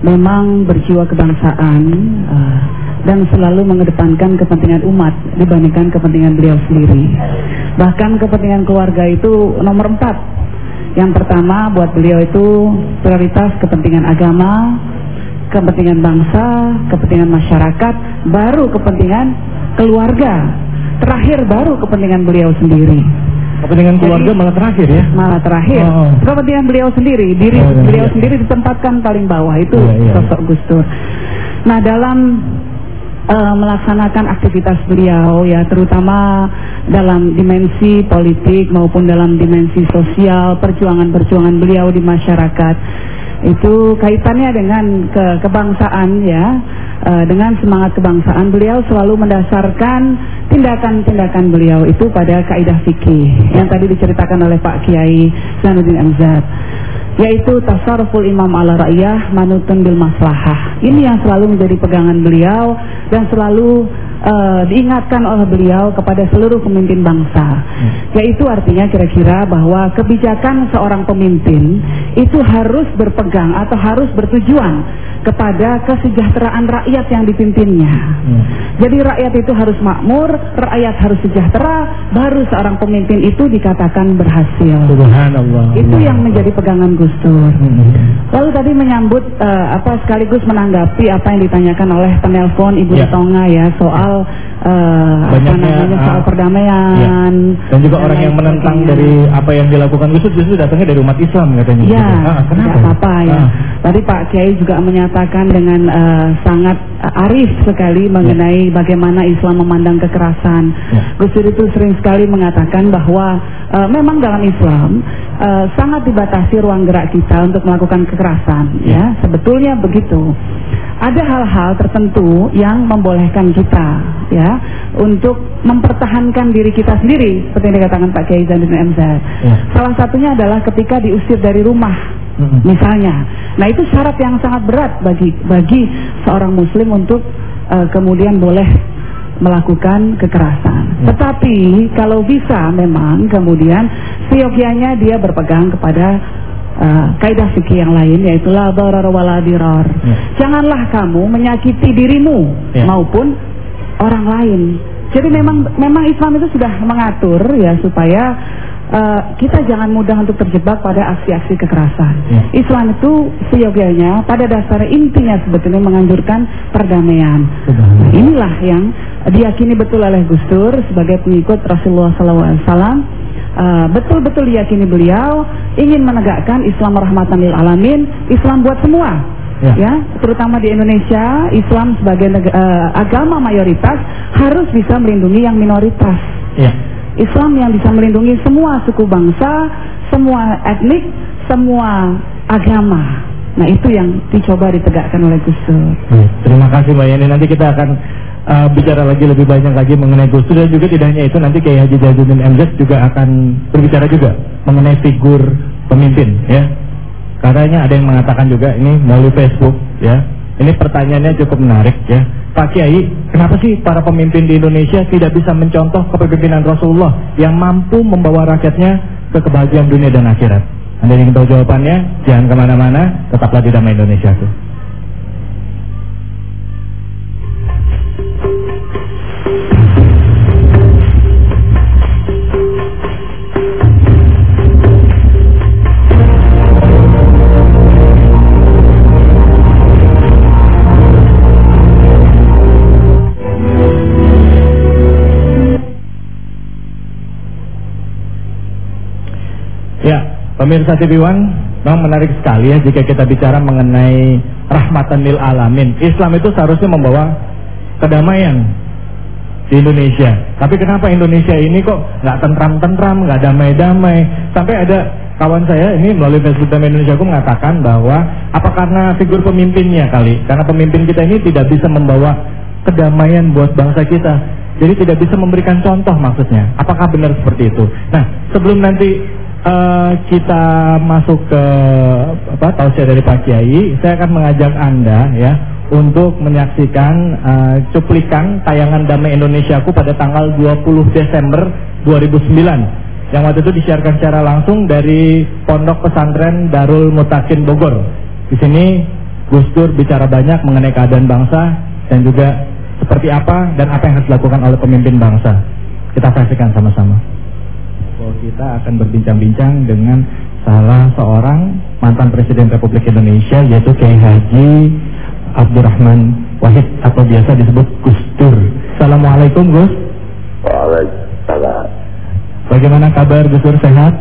Speaker 7: memang berjiwa kebangsaan eh, dan selalu mengedepankan kepentingan umat dibandingkan kepentingan beliau sendiri. Bahkan kepentingan keluarga itu nomor empat yang pertama buat beliau itu prioritas kepentingan agama, kepentingan bangsa, kepentingan masyarakat, baru kepentingan keluarga. Terakhir baru kepentingan beliau sendiri.
Speaker 2: Kepentingan keluarga
Speaker 7: Jadi,
Speaker 2: malah terakhir ya?
Speaker 7: Malah terakhir.
Speaker 2: Oh.
Speaker 7: Kepentingan beliau sendiri, diri
Speaker 2: Oh, iya,
Speaker 7: beliau
Speaker 2: iya.
Speaker 7: sendiri ditempatkan paling bawah itu
Speaker 2: Iya, iya,
Speaker 7: sosok Gus Dur. Nah, dalam eh, melaksanakan aktivitas beliau ya terutama dalam dimensi politik maupun dalam dimensi sosial perjuangan-perjuangan beliau di masyarakat itu kaitannya dengan ke kebangsaan ya eh, dengan semangat kebangsaan beliau selalu mendasarkan tindakan-tindakan beliau itu pada kaidah fikih yang tadi diceritakan oleh Pak Kiai Zainuddin Amzad yaitu tasarruful imam ala ra'iyah manutun bil maslahah. Ini yang selalu menjadi pegangan beliau dan selalu uh, diingatkan oleh beliau kepada seluruh pemimpin bangsa. Hmm. Yaitu artinya kira-kira bahwa kebijakan seorang pemimpin itu harus berpegang atau harus bertujuan kepada kesejahteraan rakyat yang dipimpinnya. Hmm. Jadi rakyat itu harus makmur, rakyat harus sejahtera, baru seorang pemimpin itu dikatakan berhasil.
Speaker 2: Subhanallah.
Speaker 7: Itu yang menjadi pegangan Gus Dur. Hmm. Lalu tadi menyambut uh, apa sekaligus menanggapi apa yang ditanyakan oleh penelpon Ibu ya. Tonga ya soal uh, apa namanya soal uh, perdamaian
Speaker 2: ya. dan juga dan orang yang menentang dari apa yang dilakukan Gus Dur justru datangnya dari umat Islam katanya.
Speaker 7: Iya, ah, kenapa? apa-apa ya. Ah. Tadi Pak Kiai juga menyatakan dengan uh, sangat uh, arif sekali mengenai ya. bagaimana Islam memandang kekerasan. Ya. Gus Dur itu sering sekali mengatakan bahwa uh, memang dalam Islam uh, sangat dibatasi ruang gerak kita untuk melakukan kekerasan ya, ya. sebetulnya begitu ada hal-hal tertentu yang membolehkan kita ya untuk mempertahankan diri kita sendiri seperti yang dikatakan Pak Kiai Zainuddin MZ. Ya. Salah satunya adalah ketika diusir dari rumah hmm. misalnya. Nah, itu syarat yang sangat berat bagi bagi seorang muslim untuk uh, kemudian boleh melakukan kekerasan. Ya. Tetapi kalau bisa memang kemudian seyogianya dia berpegang kepada uh, kaidah fikih yang lain yaitu la darar wala dirar. Ya. Janganlah kamu menyakiti dirimu ya. maupun orang lain. Jadi memang memang Islam itu sudah mengatur ya supaya uh, kita jangan mudah untuk terjebak pada aksi-aksi kekerasan. Ya. Islam itu seyogianya pada dasar intinya sebetulnya menganjurkan perdamaian. Nah, inilah yang diyakini betul oleh Gus Dur sebagai pengikut Rasulullah SAW Eh, betul-betul uh, diyakini beliau ingin menegakkan Islam rahmatan lil alamin, Islam buat semua. Ya. ya, terutama di Indonesia, Islam sebagai uh, agama mayoritas harus bisa melindungi yang minoritas. Ya. Islam yang bisa melindungi semua suku bangsa, semua etnik, semua agama. Nah itu yang dicoba ditegakkan oleh Gus Dur.
Speaker 2: Terima kasih Mbak Yani. Nanti kita akan uh, bicara lagi lebih banyak lagi mengenai Gus Dur dan juga tidak hanya itu nanti Kiai Haji Jajuddin MZ juga akan berbicara juga mengenai figur pemimpin ya. Katanya ada yang mengatakan juga ini melalui Facebook ya. Ini pertanyaannya cukup menarik ya. Pak Kiai, kenapa sih para pemimpin di Indonesia tidak bisa mencontoh kepemimpinan Rasulullah yang mampu membawa rakyatnya ke kebahagiaan dunia dan akhirat? Anda ingin tahu jawabannya? Jangan ke mana-mana, tetaplah di Damai Indonesia. Tuh. Pemirsa TV One, memang menarik sekali ya jika kita bicara mengenai rahmatan lil alamin. Islam itu seharusnya membawa kedamaian di Indonesia. Tapi kenapa Indonesia ini kok nggak tentram-tentram, nggak damai-damai? Sampai ada kawan saya ini melalui Facebook Damai Indonesia aku mengatakan bahwa apa karena figur pemimpinnya kali? Karena pemimpin kita ini tidak bisa membawa kedamaian buat bangsa kita. Jadi tidak bisa memberikan contoh maksudnya. Apakah benar seperti itu? Nah, sebelum nanti uh, kita masuk ke apa tausiah dari Pak Kiai, saya akan mengajak Anda ya untuk menyaksikan uh, cuplikan tayangan Damai Indonesiaku pada tanggal 20 Desember 2009 yang waktu itu disiarkan secara langsung dari Pondok Pesantren Darul Mutakin Bogor. Di sini Gus Dur bicara banyak mengenai keadaan bangsa dan juga seperti apa dan apa yang harus dilakukan oleh pemimpin bangsa. Kita saksikan sama-sama bahwa kita akan berbincang-bincang dengan salah seorang mantan Presiden Republik Indonesia yaitu Kiai Haji Abdurrahman Wahid atau biasa disebut Gus Dur. Assalamualaikum Gus.
Speaker 8: Waalaikumsalam.
Speaker 2: Bagaimana kabar Gus Dur sehat?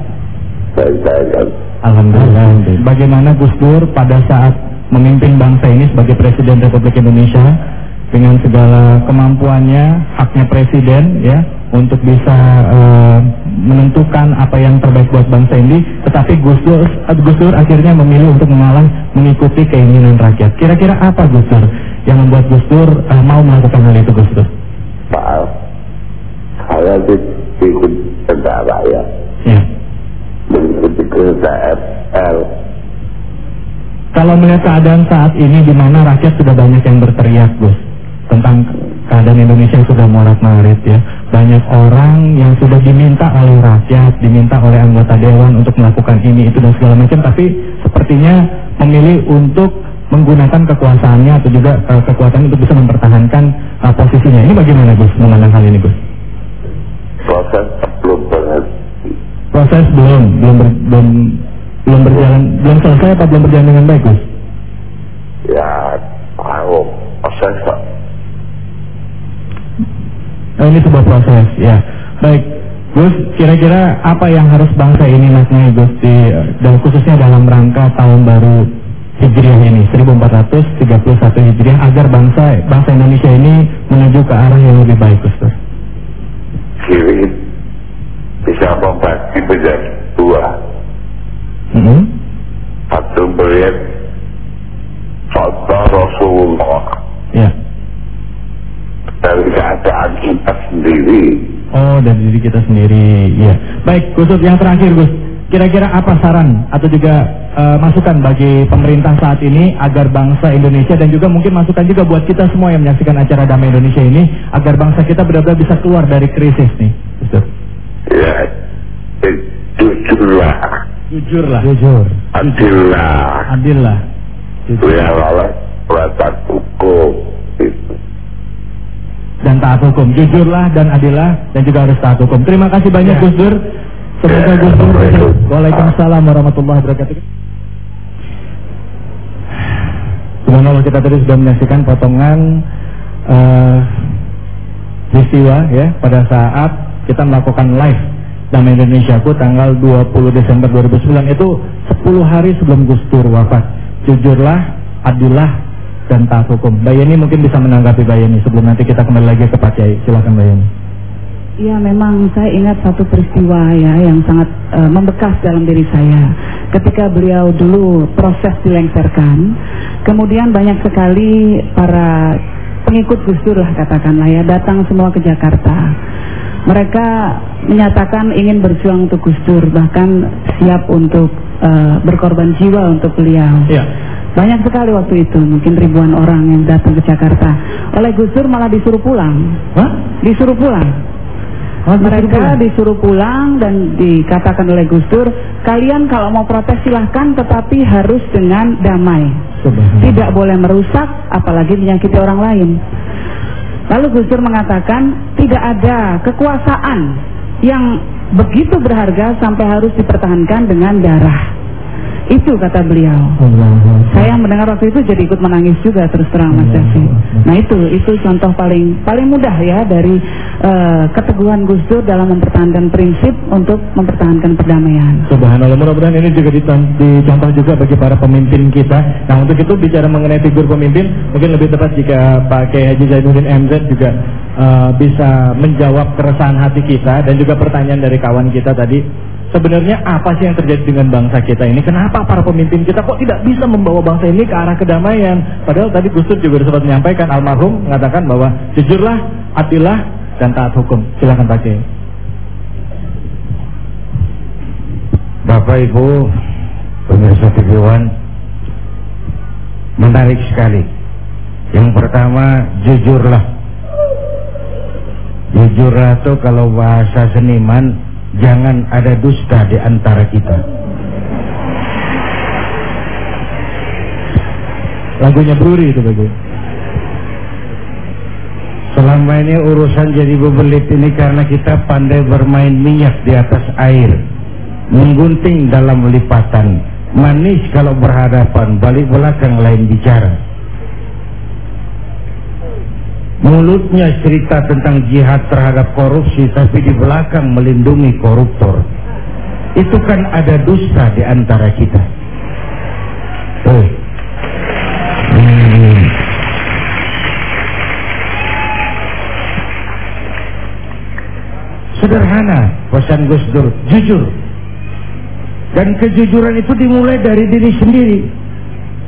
Speaker 8: Baik-baik.
Speaker 2: Alhamdulillah. Bagaimana Gus Dur pada saat memimpin bangsa ini sebagai Presiden Republik Indonesia dengan segala kemampuannya, haknya Presiden ya untuk bisa uh, menentukan apa yang terbaik buat bangsa ini, tetapi Gus Dur, Gus Dur akhirnya memilih untuk mengalah mengikuti keinginan rakyat. Kira-kira apa Gus Dur yang membuat Gus Dur uh, mau melakukan hal itu Gus Dur?
Speaker 8: Maaf, saya ikut negara ya,
Speaker 2: Ya.
Speaker 8: mengikuti kereta FL.
Speaker 2: Kalau melihat keadaan saat ini di mana rakyat sudah banyak yang berteriak Gus tentang keadaan Indonesia yang sudah morat marit ya. Banyak orang yang sudah diminta oleh rakyat, diminta oleh anggota dewan untuk melakukan ini itu dan segala macam tapi sepertinya memilih untuk menggunakan kekuasaannya atau juga uh, kekuatan untuk bisa mempertahankan uh, posisinya. Ini bagaimana Gus memandang hal ini Gus?
Speaker 8: Proses belum berhenti.
Speaker 2: Proses belum belum ber, belum belum berjalan belum selesai apa belum berjalan dengan baik Gus?
Speaker 8: Ya, tahu proses
Speaker 2: Nah, ini sebuah proses, ya. Baik, Gus, kira-kira apa yang harus bangsa ini maknai Gus di dan khususnya dalam rangka tahun baru Hijriah ini 1431 Hijriah agar bangsa bangsa Indonesia ini menuju ke arah yang lebih baik Gus.
Speaker 8: Kiri bisa membagi menjadi dua.
Speaker 2: Mhm.
Speaker 8: Satu melihat contoh Rasulullah
Speaker 2: Ya.
Speaker 8: Dari keadaan kita sendiri.
Speaker 2: Oh, dari diri kita sendiri. Ya. Baik, Gus, yang terakhir Gus. Kira-kira apa saran atau juga eh, masukan bagi pemerintah saat ini agar bangsa Indonesia dan juga mungkin masukan juga buat kita semua yang menyaksikan acara Damai Indonesia ini agar bangsa kita benar-benar bisa keluar dari krisis nih, Gus.
Speaker 8: Ya, eh, jujurlah,
Speaker 2: Jujurlah. Jujur.
Speaker 8: adillah,
Speaker 2: Adillah.
Speaker 8: biarlah peraturan hukum. Itu.
Speaker 2: Dan taat hukum. Jujurlah dan adillah dan juga harus taat hukum. Terima kasih banyak
Speaker 1: Ya.
Speaker 2: Gus Dur. Semoga
Speaker 8: Ya,
Speaker 2: Gus Dur. Waalaikumsalam warahmatullahi wabarakatuh. Subhanallah kita tadi sudah menyaksikan potongan eh, peristiwa ya pada saat kita melakukan live Damai Indonesiaku tanggal 20 Desember 2009 itu 10 hari sebelum Gus Dur wafat. Jujurlah, adillah dan taat hukum. Mbak Yeni mungkin bisa menanggapi Mbak Yeni sebelum nanti kita kembali lagi ke Pak Kiai. Silakan Mbak Yeni.
Speaker 7: Iya memang saya ingat satu peristiwa ya yang sangat eh, membekas dalam diri saya. Ketika beliau dulu proses dilengsarkan, kemudian banyak sekali para pengikut Gus Dur lah katakanlah ya datang semua ke Jakarta. Mereka menyatakan ingin berjuang untuk Gus Dur, bahkan siap untuk eh, berkorban jiwa untuk beliau.
Speaker 2: Iya.
Speaker 7: Banyak sekali waktu itu, mungkin ribuan orang yang datang ke Jakarta. Oleh Gus Dur malah disuruh pulang.
Speaker 2: Hah?
Speaker 7: Disuruh pulang.
Speaker 2: Oh, disuruh
Speaker 7: Mereka
Speaker 2: pulang?
Speaker 7: disuruh pulang dan dikatakan oleh Gus Dur, kalian kalau mau protes silahkan tetapi harus dengan damai. Tidak boleh merusak, apalagi menyakiti orang lain. Lalu Gus Dur mengatakan, tidak ada kekuasaan yang begitu berharga sampai harus dipertahankan dengan darah. Itu kata beliau.
Speaker 2: Akbar.
Speaker 7: Saya mendengar waktu itu jadi ikut menangis juga terus terang Mas
Speaker 2: iya.
Speaker 7: Nah itu itu contoh paling paling mudah ya dari eh, keteguhan Gus Dur dalam mempertahankan prinsip untuk mempertahankan perdamaian.
Speaker 2: Subhanallah mudah-mudahan ini juga dicontoh juga bagi para pemimpin kita. Nah untuk itu bicara mengenai figur pemimpin mungkin lebih tepat jika Pak Kiai Haji Zainuddin MZ juga eh, bisa menjawab keresahan hati kita dan juga pertanyaan dari kawan kita tadi. Sebenarnya apa sih yang terjadi dengan bangsa kita ini? Kenapa para pemimpin kita kok tidak bisa membawa bangsa ini ke arah kedamaian? Padahal tadi Gus Dur juga sempat menyampaikan almarhum mengatakan bahwa jujurlah, adillah dan taat hukum. Silakan Pak Kiai.
Speaker 1: Bapak Ibu pemirsa TV menarik sekali. Yang pertama jujurlah. Jujurlah itu kalau bahasa seniman jangan ada dusta di antara kita.
Speaker 2: Lagunya Bruri itu bagi.
Speaker 1: Selama ini urusan jadi bebelit ini karena kita pandai bermain minyak di atas air. Menggunting dalam lipatan. Manis kalau berhadapan, balik belakang lain bicara. Mulutnya cerita tentang jihad terhadap korupsi tapi di belakang melindungi koruptor. Itu kan ada dusta di antara kita. Oh. Hmm. Sederhana pesan Gus Dur, jujur. Dan kejujuran itu dimulai dari diri sendiri.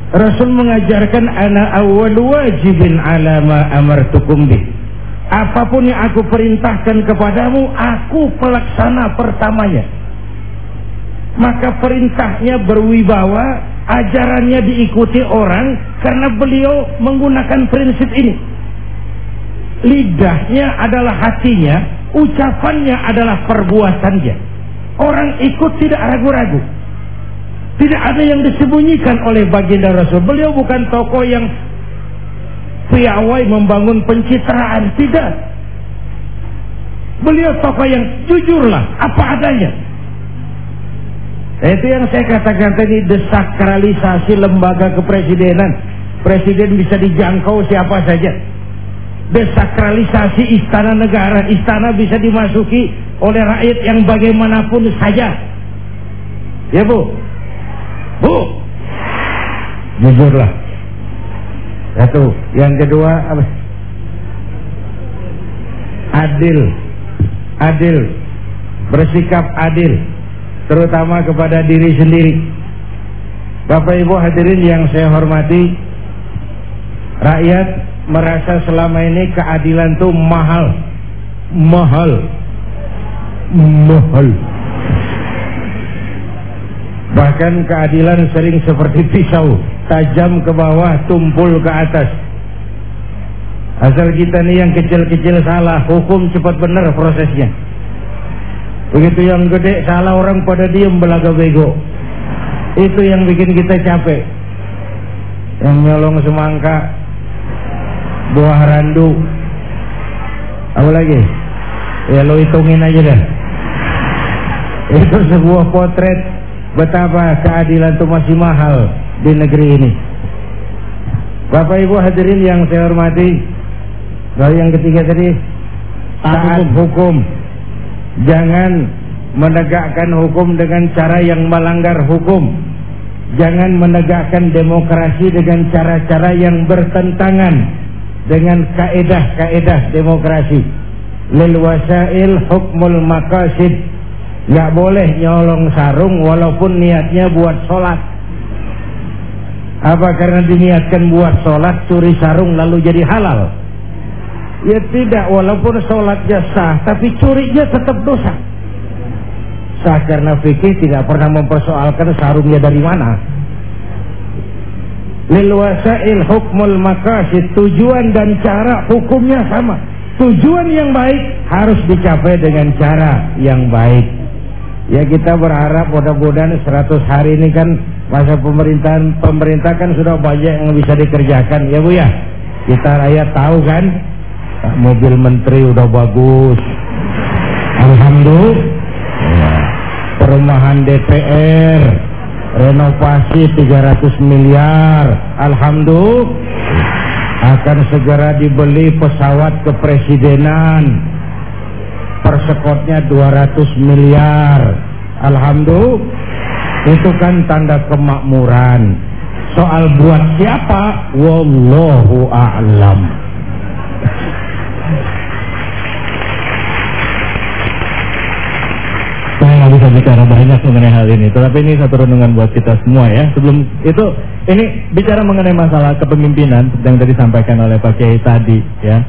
Speaker 1: Rasul mengajarkan ana awwal wajibin ala ma amartukum bih. Apa pun yang aku perintahkan kepadamu, aku pelaksana pertamanya. Maka perintahnya berwibawa, ajarannya diikuti orang karena beliau menggunakan prinsip ini. Lidahnya adalah hatinya, ucapannya adalah perbuatannya. Orang ikut tidak ragu-ragu. Tidak ada yang disembunyikan oleh baginda Rasul. Beliau bukan tokoh yang piawai membangun pencitraan. Tidak. Beliau tokoh yang jujurlah apa adanya. Itu yang saya katakan tadi desakralisasi lembaga kepresidenan. Presiden bisa dijangkau siapa saja. Desakralisasi istana negara. Istana bisa dimasuki oleh rakyat yang bagaimanapun saja. Ya bu? Bu, jujurlah. Satu. Yang kedua apa? Adil. Adil. Bersikap adil. Terutama kepada diri sendiri. Bapak Ibu hadirin yang saya hormati. Rakyat merasa selama ini keadilan itu mahal. Mahal. Mahal. Bahkan keadilan sering seperti pisau, tajam ke bawah, tumpul ke atas. Asal kita nih yang kecil-kecil salah, hukum cepat benar prosesnya. Begitu yang gede salah orang pada diem belaga bego. Itu yang bikin kita capek. Yang nyolong semangka, buah randu, apa lagi? Ya lo hitungin aja dah. Itu sebuah potret betapa keadilan itu masih mahal di negeri ini. Bapak Ibu hadirin yang saya hormati, lalu yang ketiga tadi taat hukum. Jangan menegakkan hukum dengan cara yang melanggar hukum. Jangan menegakkan demokrasi dengan cara-cara yang bertentangan dengan kaedah-kaedah demokrasi. Lil wasail hukmul maqasid Gak boleh nyolong sarung walaupun niatnya buat sholat. Apa karena diniatkan buat sholat curi sarung lalu jadi halal? Ya tidak, walaupun sholatnya sah, tapi curinya tetap dosa. Sah karena fikih tidak pernah mempersoalkan sarungnya dari mana. Lil wasail hukmul makasid tujuan dan cara hukumnya sama. Tujuan yang baik harus dicapai dengan cara yang baik. Ya kita berharap mudah-mudahan 100 hari ini kan masa pemerintahan pemerintah kan sudah banyak yang bisa dikerjakan ya Bu ya. Kita rakyat tahu kan mobil menteri udah bagus. Alhamdulillah. Ya. Perumahan DPR renovasi 300 miliar. Alhamdulillah. Akan segera dibeli pesawat kepresidenan persekotnya 200 miliar. Alhamdulillah. Itu kan tanda kemakmuran. Soal buat siapa? Wallahu a'lam.
Speaker 2: Saya nggak bisa bicara banyak mengenai hal ini tetapi ini satu renungan buat kita semua ya. Sebelum itu ini bicara mengenai masalah kepemimpinan yang tadi disampaikan oleh Pak Kiai tadi ya.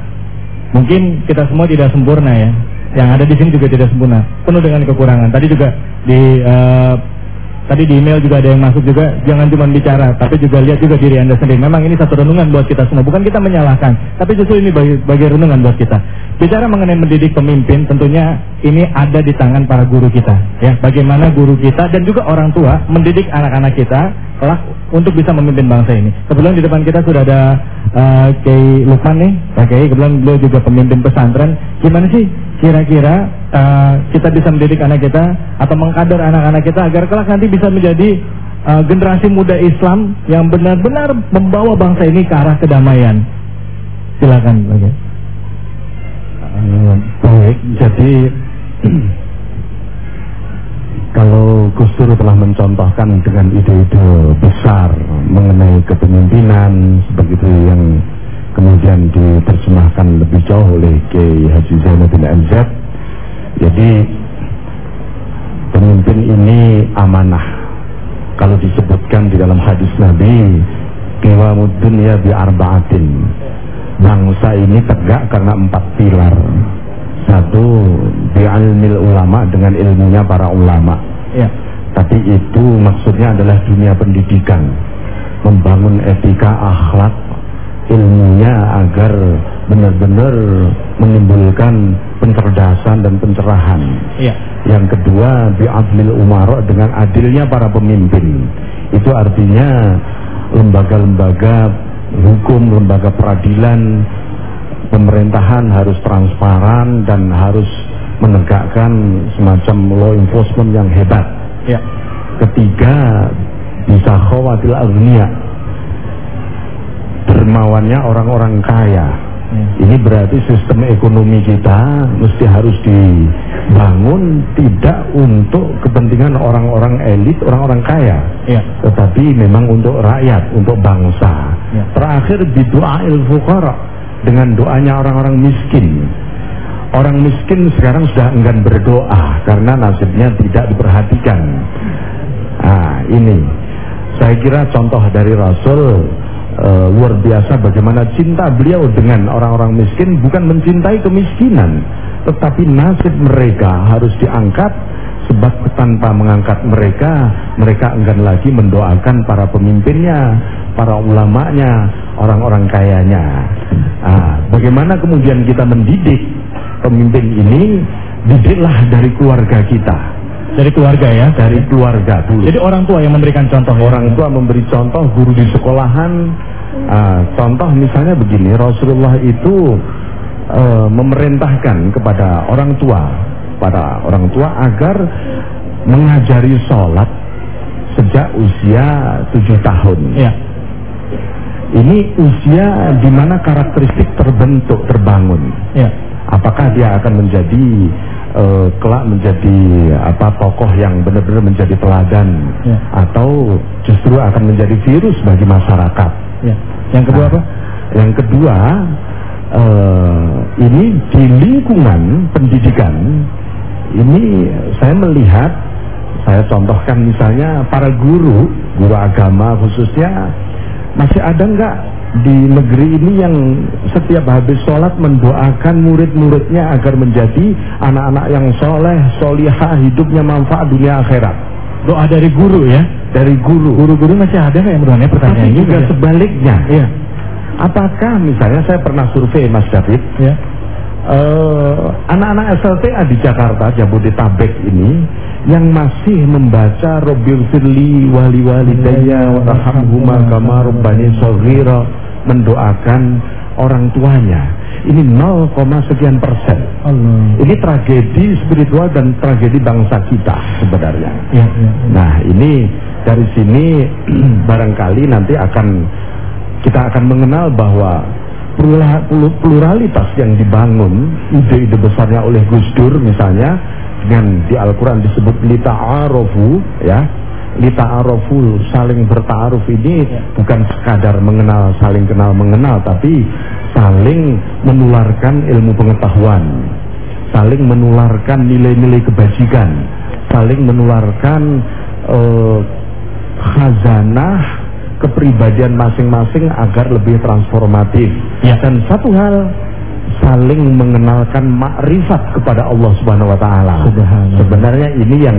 Speaker 2: Mungkin kita semua tidak sempurna ya yang ada di sini juga tidak sempurna, penuh dengan kekurangan. Tadi juga di uh, tadi di email juga ada yang masuk juga, jangan cuma bicara, tapi juga lihat juga diri anda sendiri. Memang ini satu renungan buat kita semua, bukan kita menyalahkan, tapi justru ini bagi, bagi renungan buat kita. Bicara mengenai mendidik pemimpin, tentunya ini ada di tangan para guru kita, ya. Bagaimana guru kita dan juga orang tua mendidik anak-anak kita lah untuk bisa memimpin bangsa ini. Kebetulan di depan kita sudah ada uh, Kiai Lukman nih, Pak Kiai, kebetulan beliau juga pemimpin pesantren. Gimana sih kira-kira uh, kita bisa mendidik anak kita atau mengkader anak-anak kita agar kelak nanti bisa menjadi uh, generasi muda Islam yang benar-benar membawa bangsa ini ke arah kedamaian. Silakan, Pak Kiai.
Speaker 9: Uh, baik, jadi kalau Gus Dur telah mencontohkan dengan ide-ide besar mengenai kepemimpinan seperti itu yang kemudian diterjemahkan lebih jauh oleh Kiai Haji Zainuddin MZ Jadi pemimpin ini amanah. Kalau disebutkan di dalam hadis Nabi, Qiwamud dunya bi arba'atin. Bangsa ini tegak karena empat pilar. Satu, bi ilmil ulama dengan ilmunya para ulama.
Speaker 2: Ya.
Speaker 9: Tapi itu maksudnya adalah dunia pendidikan. Membangun etika akhlak ilmunya agar benar-benar menimbulkan pencerdasan dan pencerahan.
Speaker 2: Iya.
Speaker 9: Yang kedua bi'adlil umaro dengan adilnya para pemimpin. Itu artinya lembaga-lembaga hukum, lembaga peradilan, pemerintahan harus transparan dan harus menegakkan semacam law enforcement yang hebat.
Speaker 2: Ya.
Speaker 9: Ketiga bisa khawatil agniya dermawannya orang-orang kaya. Ini berarti sistem ekonomi kita mesti harus dibangun tidak untuk kepentingan orang-orang elit, orang-orang kaya,
Speaker 2: Ya.
Speaker 9: tetapi memang untuk rakyat, untuk bangsa.
Speaker 2: Ya.
Speaker 9: Terakhir bidu'ail fuqara dengan doanya orang-orang miskin. Orang miskin sekarang sudah enggan berdoa karena nasibnya tidak diperhatikan. Nah, ini saya kira contoh dari Rasul eh, luar biasa bagaimana cinta beliau dengan orang-orang miskin bukan mencintai kemiskinan, tetapi nasib mereka harus diangkat sebab tanpa mengangkat mereka, mereka enggan lagi mendoakan para pemimpinnya, para ulamanya, orang-orang kayanya. Ah, bagaimana kemudian kita mendidik pemimpin ini? Didiklah dari keluarga kita
Speaker 2: Dari keluarga ya.
Speaker 9: dari keluarga dulu.
Speaker 2: Jadi orang tua yang memberikan contoh ya.
Speaker 9: orang tua memberi contoh, guru di sekolahan. ah, contoh misalnya begini, Rasulullah itu eh, memerintahkan kepada orang tua, pada orang tua agar mengajari sholat sejak usia tujuh tahun.
Speaker 2: Ya.
Speaker 9: Ini usia di mana karakteristik terbentuk, terbangun.
Speaker 2: Ya.
Speaker 9: Apakah dia akan menjadi eh, kelak menjadi apa tokoh yang benar-benar menjadi teladan
Speaker 2: Ya.
Speaker 9: atau justru akan menjadi virus bagi masyarakat?
Speaker 2: Ya. Yang kedua
Speaker 9: Nah,
Speaker 2: apa?
Speaker 9: Yang kedua eh, ini di lingkungan pendidikan ini saya melihat saya contohkan misalnya para guru guru agama khususnya masih ada nggak di negeri ini yang setiap habis sholat mendoakan murid-muridnya agar menjadi anak-anak yang soleh, solihah, hidupnya manfaat dunia akhirat
Speaker 2: Doa dari guru ya.
Speaker 9: dari guru.
Speaker 2: Guru-guru masih ada nggak yang berdoanya
Speaker 9: Tapi
Speaker 2: pertanyaan
Speaker 9: juga
Speaker 2: ya?
Speaker 9: sebaliknya.
Speaker 2: Iya.
Speaker 9: Apakah misalnya saya pernah survei Mas David,
Speaker 2: Ya.
Speaker 9: Eh, anak-anak SLTA di Jakarta, Jabodetabek ini yang masih membaca Robbil Firli wali walidayya warhamhuma kama rabbani shaghira mendoakan orang tuanya. Ini 0, sekian persen.
Speaker 2: Allah.
Speaker 9: Ini tragedi spiritual dan tragedi bangsa kita sebenarnya.
Speaker 2: Ya, ya.
Speaker 9: Nah ini dari sini barangkali nanti akan kita akan mengenal bahwa pluralitas yang dibangun ide-ide besarnya oleh Gus Dur misalnya dengan di Al-Quran disebut lita'arofu ya. Lita'arofu saling bertaaruf ini bukan sekadar mengenal saling kenal mengenal tapi saling menularkan ilmu pengetahuan saling menularkan nilai-nilai kebajikan, saling menularkan eh, khazanah kepribadian masing-masing agar lebih transformatif.
Speaker 2: Ya.
Speaker 9: Dan satu hal saling mengenalkan makrifat kepada Allah Subhanahu wa taala. Sebenarnya ini yang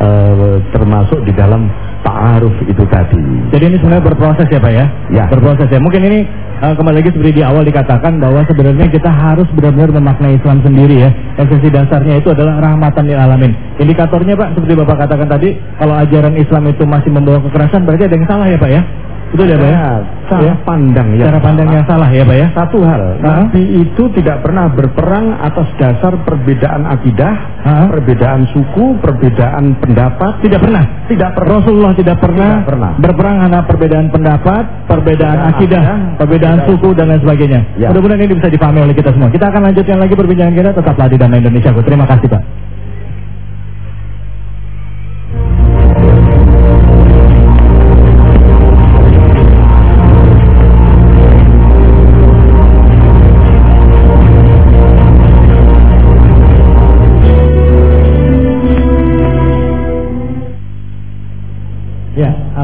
Speaker 9: eh, termasuk di dalam ta'aruf itu tadi.
Speaker 2: Jadi ini sebenarnya berproses ya Pak ya?
Speaker 9: Ya.
Speaker 2: Berproses ya. Mungkin ini eh, kembali lagi seperti di awal dikatakan bahwa sebenarnya kita harus benar-benar memaknai Islam sendiri ya. Esensi dasarnya itu adalah rahmatan lil alamin. Indikatornya Pak seperti Bapak katakan tadi, kalau ajaran Islam itu masih membawa kekerasan berarti ada yang salah ya Pak ya? Betul ya Pak ya?
Speaker 9: Nah, cara
Speaker 2: Ya.
Speaker 9: pandang yang
Speaker 2: Cara pandang
Speaker 9: salah.
Speaker 2: yang salah ya Pak ya?
Speaker 9: Satu hal,
Speaker 2: Hah?
Speaker 9: Nabi itu tidak pernah berperang atas dasar perbedaan akidah,
Speaker 2: Hah?
Speaker 9: perbedaan suku, perbedaan pendapat.
Speaker 2: Tidak pernah.
Speaker 9: Tidak pernah.
Speaker 2: Rasulullah tidak pernah,
Speaker 9: Tidak pernah.
Speaker 2: berperang karena perbedaan pendapat, perbedaan
Speaker 9: Perbedaan
Speaker 2: akidah,
Speaker 9: akidah,
Speaker 2: perbedaan
Speaker 9: perbedaan
Speaker 2: suku dan lain sebagainya.
Speaker 9: Ya.
Speaker 2: Mudah-mudahan ini bisa dipahami oleh kita semua. Kita akan lanjutkan lagi perbincangan kita tetaplah di Damai Indonesia. Terima kasih Pak.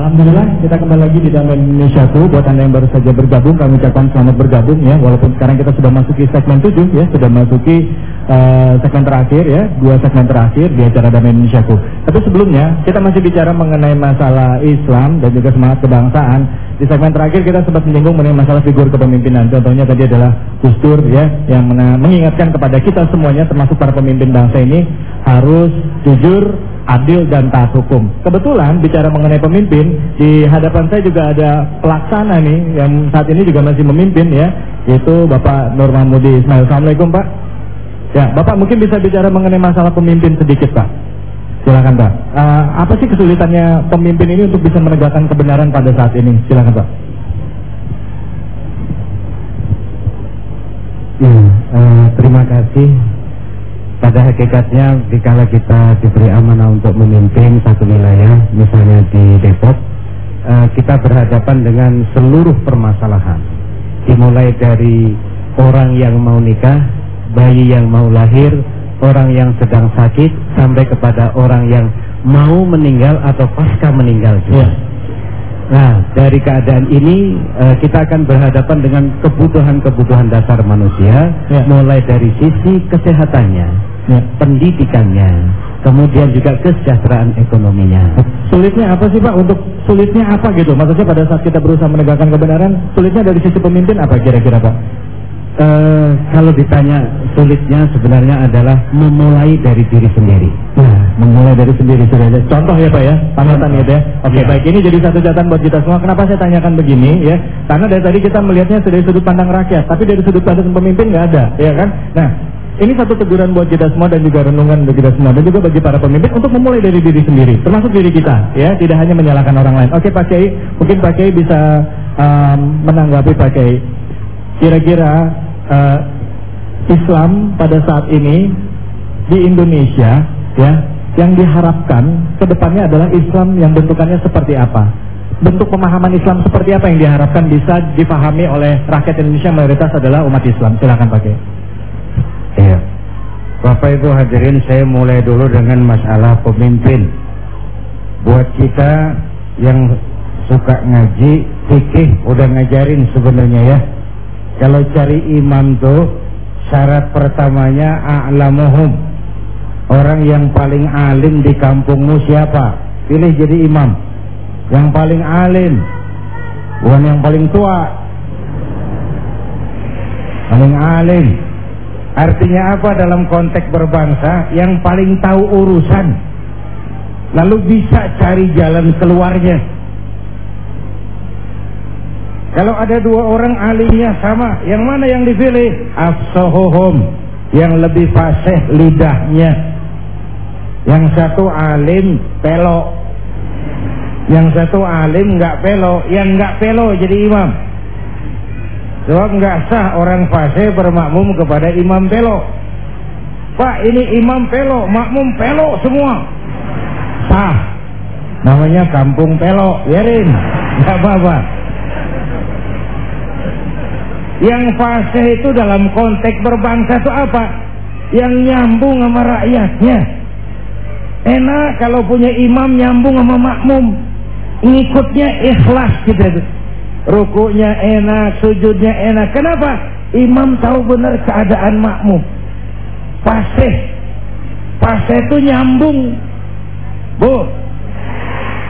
Speaker 2: Alhamdulillah kita kembali lagi di dalam Indonesia tuh. Buat anda yang baru saja bergabung kami ucapkan selamat bergabung ya. Walaupun sekarang kita sudah masuki segmen 7 ya. Sudah masuki uh, segmen terakhir ya. Dua segmen terakhir di acara Damai Indonesia tuh. Tapi sebelumnya kita masih bicara mengenai masalah Islam dan juga semangat kebangsaan. Di segmen terakhir kita sempat menyinggung mengenai masalah figur kepemimpinan. Contohnya tadi adalah Gus Dur ya yang mengingatkan kepada kita semuanya termasuk para pemimpin bangsa ini harus jujur adil dan taat hukum. Kebetulan bicara mengenai pemimpin, di hadapan saya juga ada pelaksana nih yang saat ini juga masih memimpin ya, yaitu Bapak Nur Mahmudi Ismail. Assalamualaikum Pak. Ya, Bapak mungkin bisa bicara mengenai masalah pemimpin sedikit Pak. Silakan Pak. Uh, apa sih kesulitannya pemimpin ini untuk bisa menegakkan kebenaran pada saat ini? Silakan Pak.
Speaker 1: Ya, uh, terima kasih pada hakikatnya dikala kita diberi amanah untuk memimpin satu wilayah, misalnya di Depok, uh, kita berhadapan dengan seluruh permasalahan. Dimulai dari orang yang mau nikah, bayi yang mau lahir, orang yang sedang sakit, sampai kepada orang yang mau meninggal atau pasca meninggal juga. Ya. Nah, dari keadaan ini uh, kita akan berhadapan dengan kebutuhan-kebutuhan dasar manusia, ya. mulai dari sisi kesehatannya, ya. pendidikannya, kemudian juga kesejahteraan ekonominya.
Speaker 2: Sulitnya apa sih Pak? Untuk sulitnya apa gitu? Maksudnya pada saat kita berusaha menegakkan kebenaran, sulitnya dari sisi pemimpin apa kira-kira Pak?
Speaker 1: Uh, kalau ditanya sulitnya sebenarnya adalah memulai dari diri sendiri.
Speaker 2: Nah, memulai dari sendiri sudah ada contoh ya Pak ya, panutan ya ya. Oke, ya. baik ini jadi satu catatan buat kita semua. Kenapa saya tanyakan begini ya? Karena dari tadi kita melihatnya dari sudut pandang rakyat, tapi dari sudut pandang pemimpin nggak ada, ya kan? Nah, ini satu teguran buat kita semua dan juga renungan bagi kita semua dan juga bagi para pemimpin untuk memulai dari diri sendiri, termasuk diri kita, ya, tidak hanya menyalahkan orang lain. Oke Pak Kiai, mungkin Pak Kiai bisa um, menanggapi Pak Kiai. Kira-kira uh, Islam pada saat ini di Indonesia ya yang diharapkan ke depannya adalah Islam yang bentukannya seperti apa. Bentuk pemahaman Islam seperti apa yang diharapkan bisa dipahami oleh rakyat Indonesia mayoritas adalah umat Islam. Silakan pakai
Speaker 1: iya. Bapak Ibu hadirin saya mulai dulu dengan masalah pemimpin. Buat kita yang suka ngaji fikih udah ngajarin sebenarnya ya kalau cari imam tuh syarat pertamanya a'lamuhum. Orang yang paling alim di kampungmu siapa? Pilih jadi imam. Yang paling alim. Bukan yang paling tua. Paling alim. Artinya apa dalam konteks berbangsa? Yang paling tahu urusan. Lalu bisa cari jalan keluarnya. Kalau ada dua orang alimnya sama, yang mana yang dipilih? Afsohohum, yang lebih fasih lidahnya. Yang satu alim pelok, yang satu alim nggak pelok, yang nggak pelok jadi imam. Sebab nggak sah orang fasih bermakmum kepada imam pelok. Pak ini imam pelok, makmum pelok semua. Sah. Namanya kampung pelok, biarin. Nggak apa-apa. Yang fase itu dalam konteks berbangsa itu apa? Yang nyambung sama rakyatnya. Enak kalau punya imam nyambung sama makmum. Ngikutnya ikhlas gitu. Rukuknya enak, sujudnya enak. Kenapa? Imam tahu benar keadaan makmum. Fase. Fase itu nyambung. Bu.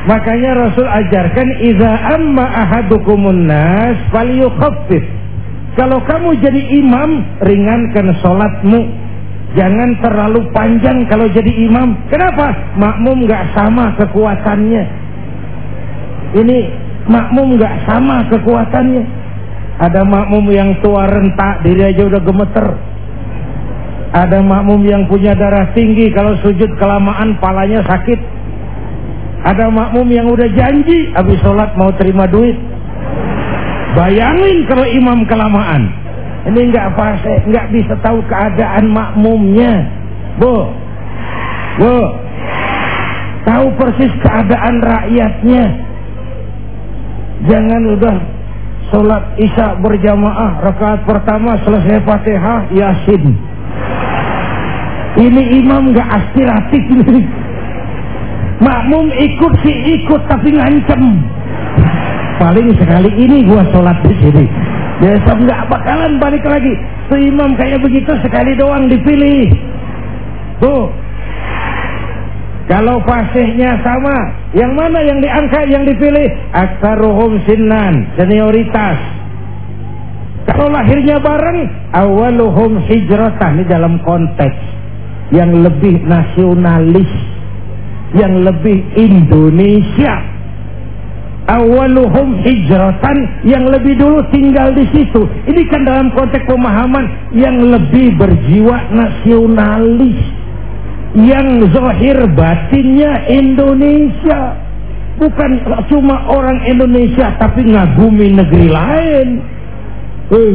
Speaker 1: Makanya Rasul ajarkan iza amma ahadukumun nas falyukhaffif kalau kamu jadi imam, ringankan sholatmu. Jangan terlalu panjang kalau jadi imam. Kenapa? Makmum gak sama kekuatannya. Ini makmum gak sama kekuatannya. Ada makmum yang tua rentak, diri aja udah gemeter. Ada makmum yang punya darah tinggi, kalau sujud kelamaan palanya sakit. Ada makmum yang udah janji, habis sholat mau terima duit. Bayangin kalau imam kelamaan. Ini enggak fase, enggak bisa tahu keadaan makmumnya. Bu. Bu. Tahu persis keadaan rakyatnya. Jangan udah sholat isya berjamaah rakaat pertama selesai fatihah yasin. Ini imam enggak aspiratif ini. Makmum ikut sih ikut tapi ngancem. Paling sekali ini gua sholat di sini. Besok nggak bakalan balik lagi. Seimam kayak begitu sekali doang dipilih. Tuh kalau fasihnya sama yang mana yang diangkat yang dipilih? Aksaruhum sinnan senioritas. Kalau lahirnya bareng awaluhum hijratan ini dalam konteks yang lebih nasionalis yang lebih Indonesia awaluhum hijratan. Yang lebih dulu tinggal di situ. Ini kan dalam konteks pemahaman yang lebih berjiwa nasionalis. Yang zohir batinnya Indonesia. Bukan cuma orang Indonesia tapi ngagumi negeri lain. Hei.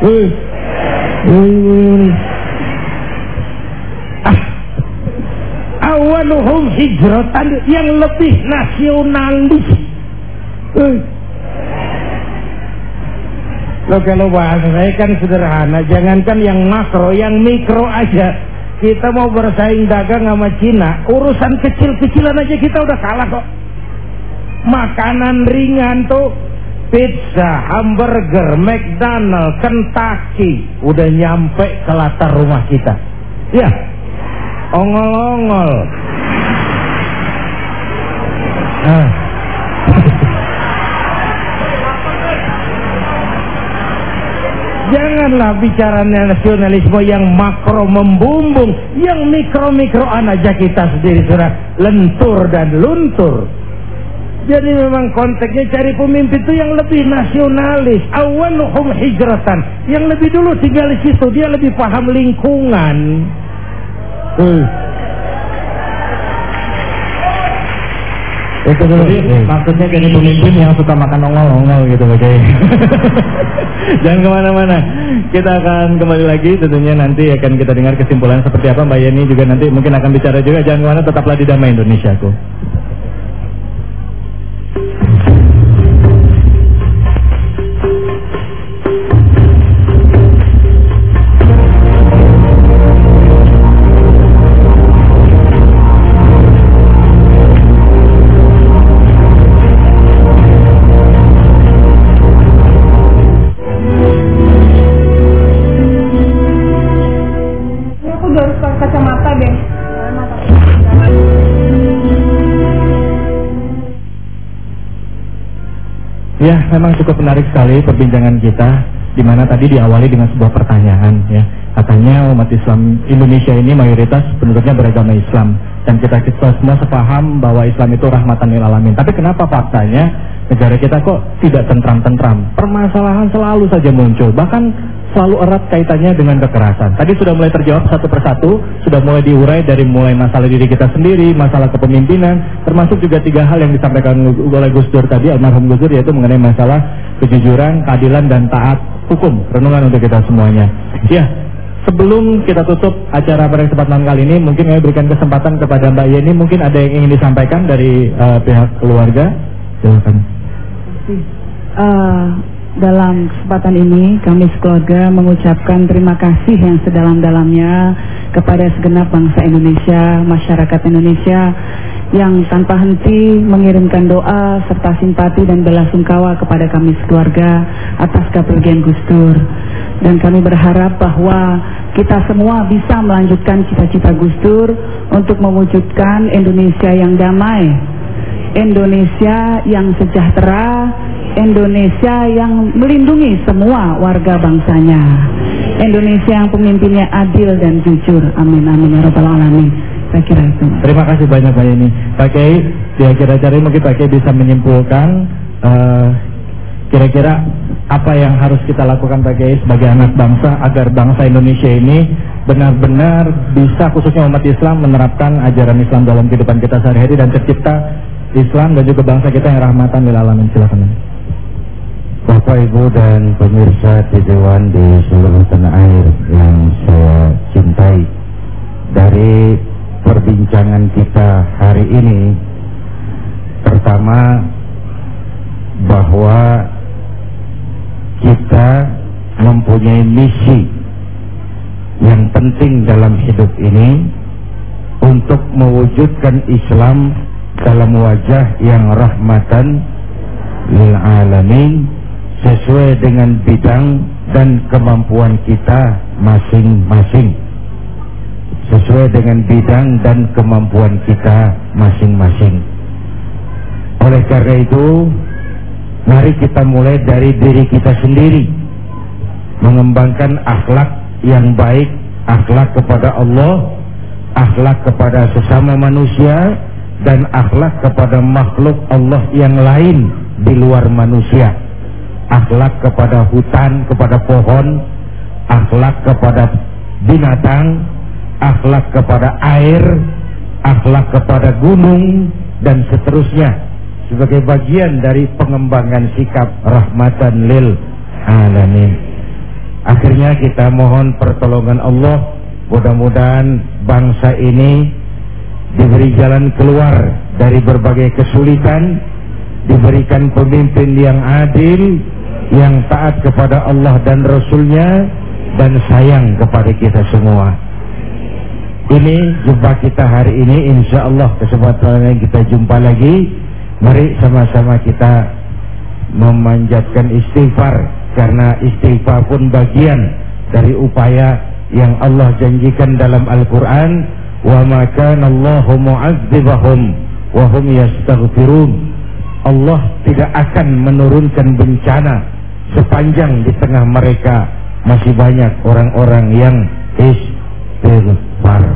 Speaker 1: Hei. Hei, awaluhum hijratan yang lebih nasionalis. Lo kalau bahasa saya kan sederhana, jangankan yang makro, yang mikro aja. Kita mau bersaing dagang sama Cina, urusan kecil-kecilan aja kita udah kalah kok. Makanan ringan tuh, pizza, hamburger, McDonald, Kentucky, udah nyampe ke latar rumah kita. Ya, ongol-ongol. Ah. Janganlah bicara nasionalisme yang makro membumbung, yang mikro-mikro aja kita sendiri sudah lentur dan luntur. Jadi memang konteksnya cari pemimpin itu yang lebih nasionalis, awaluhum hijratan, yang lebih dulu tinggal di situ, dia lebih paham lingkungan. Uh.
Speaker 2: Itu dulu. Maksudnya jadi pemimpin yang suka makan ongol-ongol gitu Pak Kiai. Jangan ke mana-mana. Kita akan kembali lagi tentunya nanti akan kita dengar kesimpulan seperti apa Mbak Yeni juga nanti mungkin akan bicara juga. Jangan ke mana tetaplah di Damai Indonesiaku. Memang cukup menarik sekali perbincangan kita di mana tadi diawali dengan sebuah pertanyaan ya. Katanya umat Islam Indonesia ini mayoritas penduduknya beragama Islam dan kita kita semua sepaham bahwa Islam itu rahmatan lil alamin. Tapi kenapa faktanya negara kita kok tidak tentram-tentram? Permasalahan selalu saja muncul, bahkan selalu erat kaitannya dengan kekerasan. Tadi sudah mulai terjawab satu persatu, sudah mulai diurai dari mulai masalah diri kita sendiri, masalah kepemimpinan, termasuk juga tiga hal yang disampaikan oleh Gus Dur tadi, almarhum Gus Dur, yaitu mengenai masalah kejujuran, keadilan, dan taat hukum. Renungan untuk kita semuanya. Ya, sebelum kita tutup acara pada kesempatan kali ini, mungkin saya berikan kesempatan kepada Mbak Yeni, mungkin ada yang ingin disampaikan dari eh, pihak keluarga. Silakan.
Speaker 7: Eh, dalam kesempatan ini kami sekeluarga mengucapkan terima kasih yang sedalam-dalamnya kepada segenap bangsa Indonesia, masyarakat Indonesia yang tanpa henti mengirimkan doa serta simpati dan belasungkawa kepada kami sekeluarga atas kepergian Gus Dur. Dan kami berharap bahwa kita semua bisa melanjutkan cita-cita Gus Dur untuk mewujudkan Indonesia yang damai, Indonesia yang sejahtera, Indonesia yang melindungi semua warga bangsanya. Indonesia yang pemimpinnya adil dan jujur. Amin amin ya rabbal alamin. Saya kira itu.
Speaker 2: Terima kasih banyak Pak Yeni. Pak Kiai, di akhir acara ini mungkin Pak Kiai bisa menyimpulkan eh, kira-kira apa yang harus kita lakukan Pak Kiai sebagai anak bangsa agar bangsa Indonesia ini benar-benar bisa khususnya umat Islam menerapkan ajaran Islam dalam kehidupan kita sehari-hari dan tercipta Islam dan juga bangsa kita yang rahmatan lil alamin. Silakan.
Speaker 1: Bapak Ibu dan pemirsa di Dewan di seluruh tanah air yang saya cintai Dari perbincangan kita hari ini Pertama bahwa kita mempunyai misi yang penting dalam hidup ini Untuk mewujudkan Islam dalam wajah yang rahmatan lil alamin sesuai dengan bidang dan kemampuan kita masing-masing. Sesuai dengan bidang dan kemampuan kita masing-masing. Oleh karena itu mari kita mulai dari diri kita sendiri. Mengembangkan akhlak yang baik akhlak kepada Allah akhlak kepada sesama manusia dan akhlak kepada makhluk Allah yang lain di luar manusia akhlak kepada hutan, kepada pohon. Akhlak kepada binatang. Akhlak kepada air. Akhlak kepada gunung. Dan seterusnya. Sebagai bagian dari pengembangan sikap rahmatan lil alamin. Akhirnya kita mohon pertolongan Allah. Mudah-mudahan bangsa ini diberi jalan keluar dari berbagai kesulitan diberikan pemimpin yang adil yang taat kepada Allah dan Rasulnya dan sayang kepada kita semua. Ini jumpa kita hari ini. Insya Allah kesempatan yang kita jumpa lagi. Mari sama-sama kita memanjatkan istighfar karena istighfar pun bagian dari upaya yang Allah janjikan dalam Al-Quran. Wa ma kana Allahu mu'adzibahum wa hum yastaghfirun Allah tidak akan menurunkan bencana sepanjang di tengah mereka. Masih banyak orang-orang yang istighfar.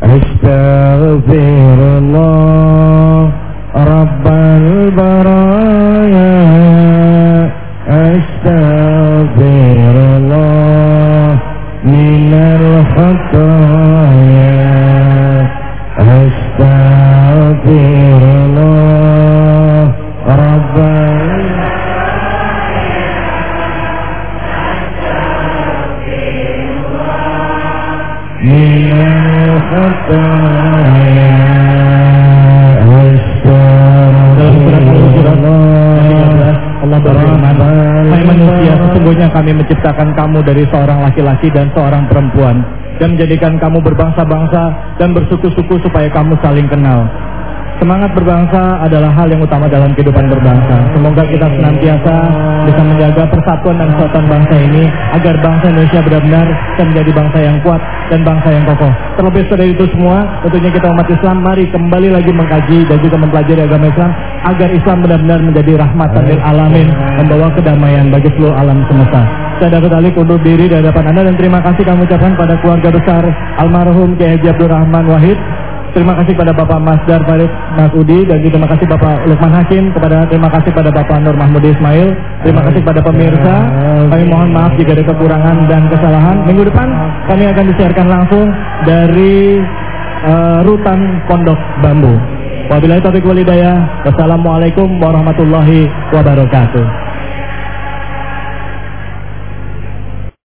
Speaker 1: Astaghfirullah Rabbal baraya. Astaghfirullah Minal khataya. Astaghfirullah Rabbal Minal khataya
Speaker 2: Dalam surat Al-Hujurat ayat 13, Allah berfirman, manusia, sesungguhnya kami menciptakan kamu dari seorang laki-laki dan seorang perempuan dan menjadikan kamu berbangsa-bangsa dan bersuku-suku supaya kamu saling kenal. Semangat berbangsa adalah hal yang utama dalam kehidupan berbangsa. Semoga kita senantiasa bisa menjaga persatuan dan kesatuan bangsa ini agar bangsa Indonesia benar-benar menjadi bangsa yang kuat dan bangsa yang kokoh. Terlebih dari itu semua, tentunya kita umat Islam mari kembali lagi mengkaji dan juga mempelajari agama Islam agar Islam benar-benar menjadi rahmatan lil alamin, membawa kedamaian bagi seluruh alam semesta. Saya dapat alik undur diri di hadapan Anda dan terima kasih kami ucapkan pada keluarga besar almarhum Kiai Abdul Rahman Wahid Terima kasih kepada Bapak Masdar Farid Masudi dan juga terima kasih Bapak Lukman Hakim kepada terima kasih pada Bapak Nur Mahmud Ismail. Terima kasih kepada pemirsa. Kami mohon maaf jika ada kekurangan dan kesalahan. Minggu depan kami akan disiarkan langsung dari uh, rutan Pondok Bambu. Wabillahi taufiq walhidayah. Wassalamualaikum warahmatullahi wabarakatuh.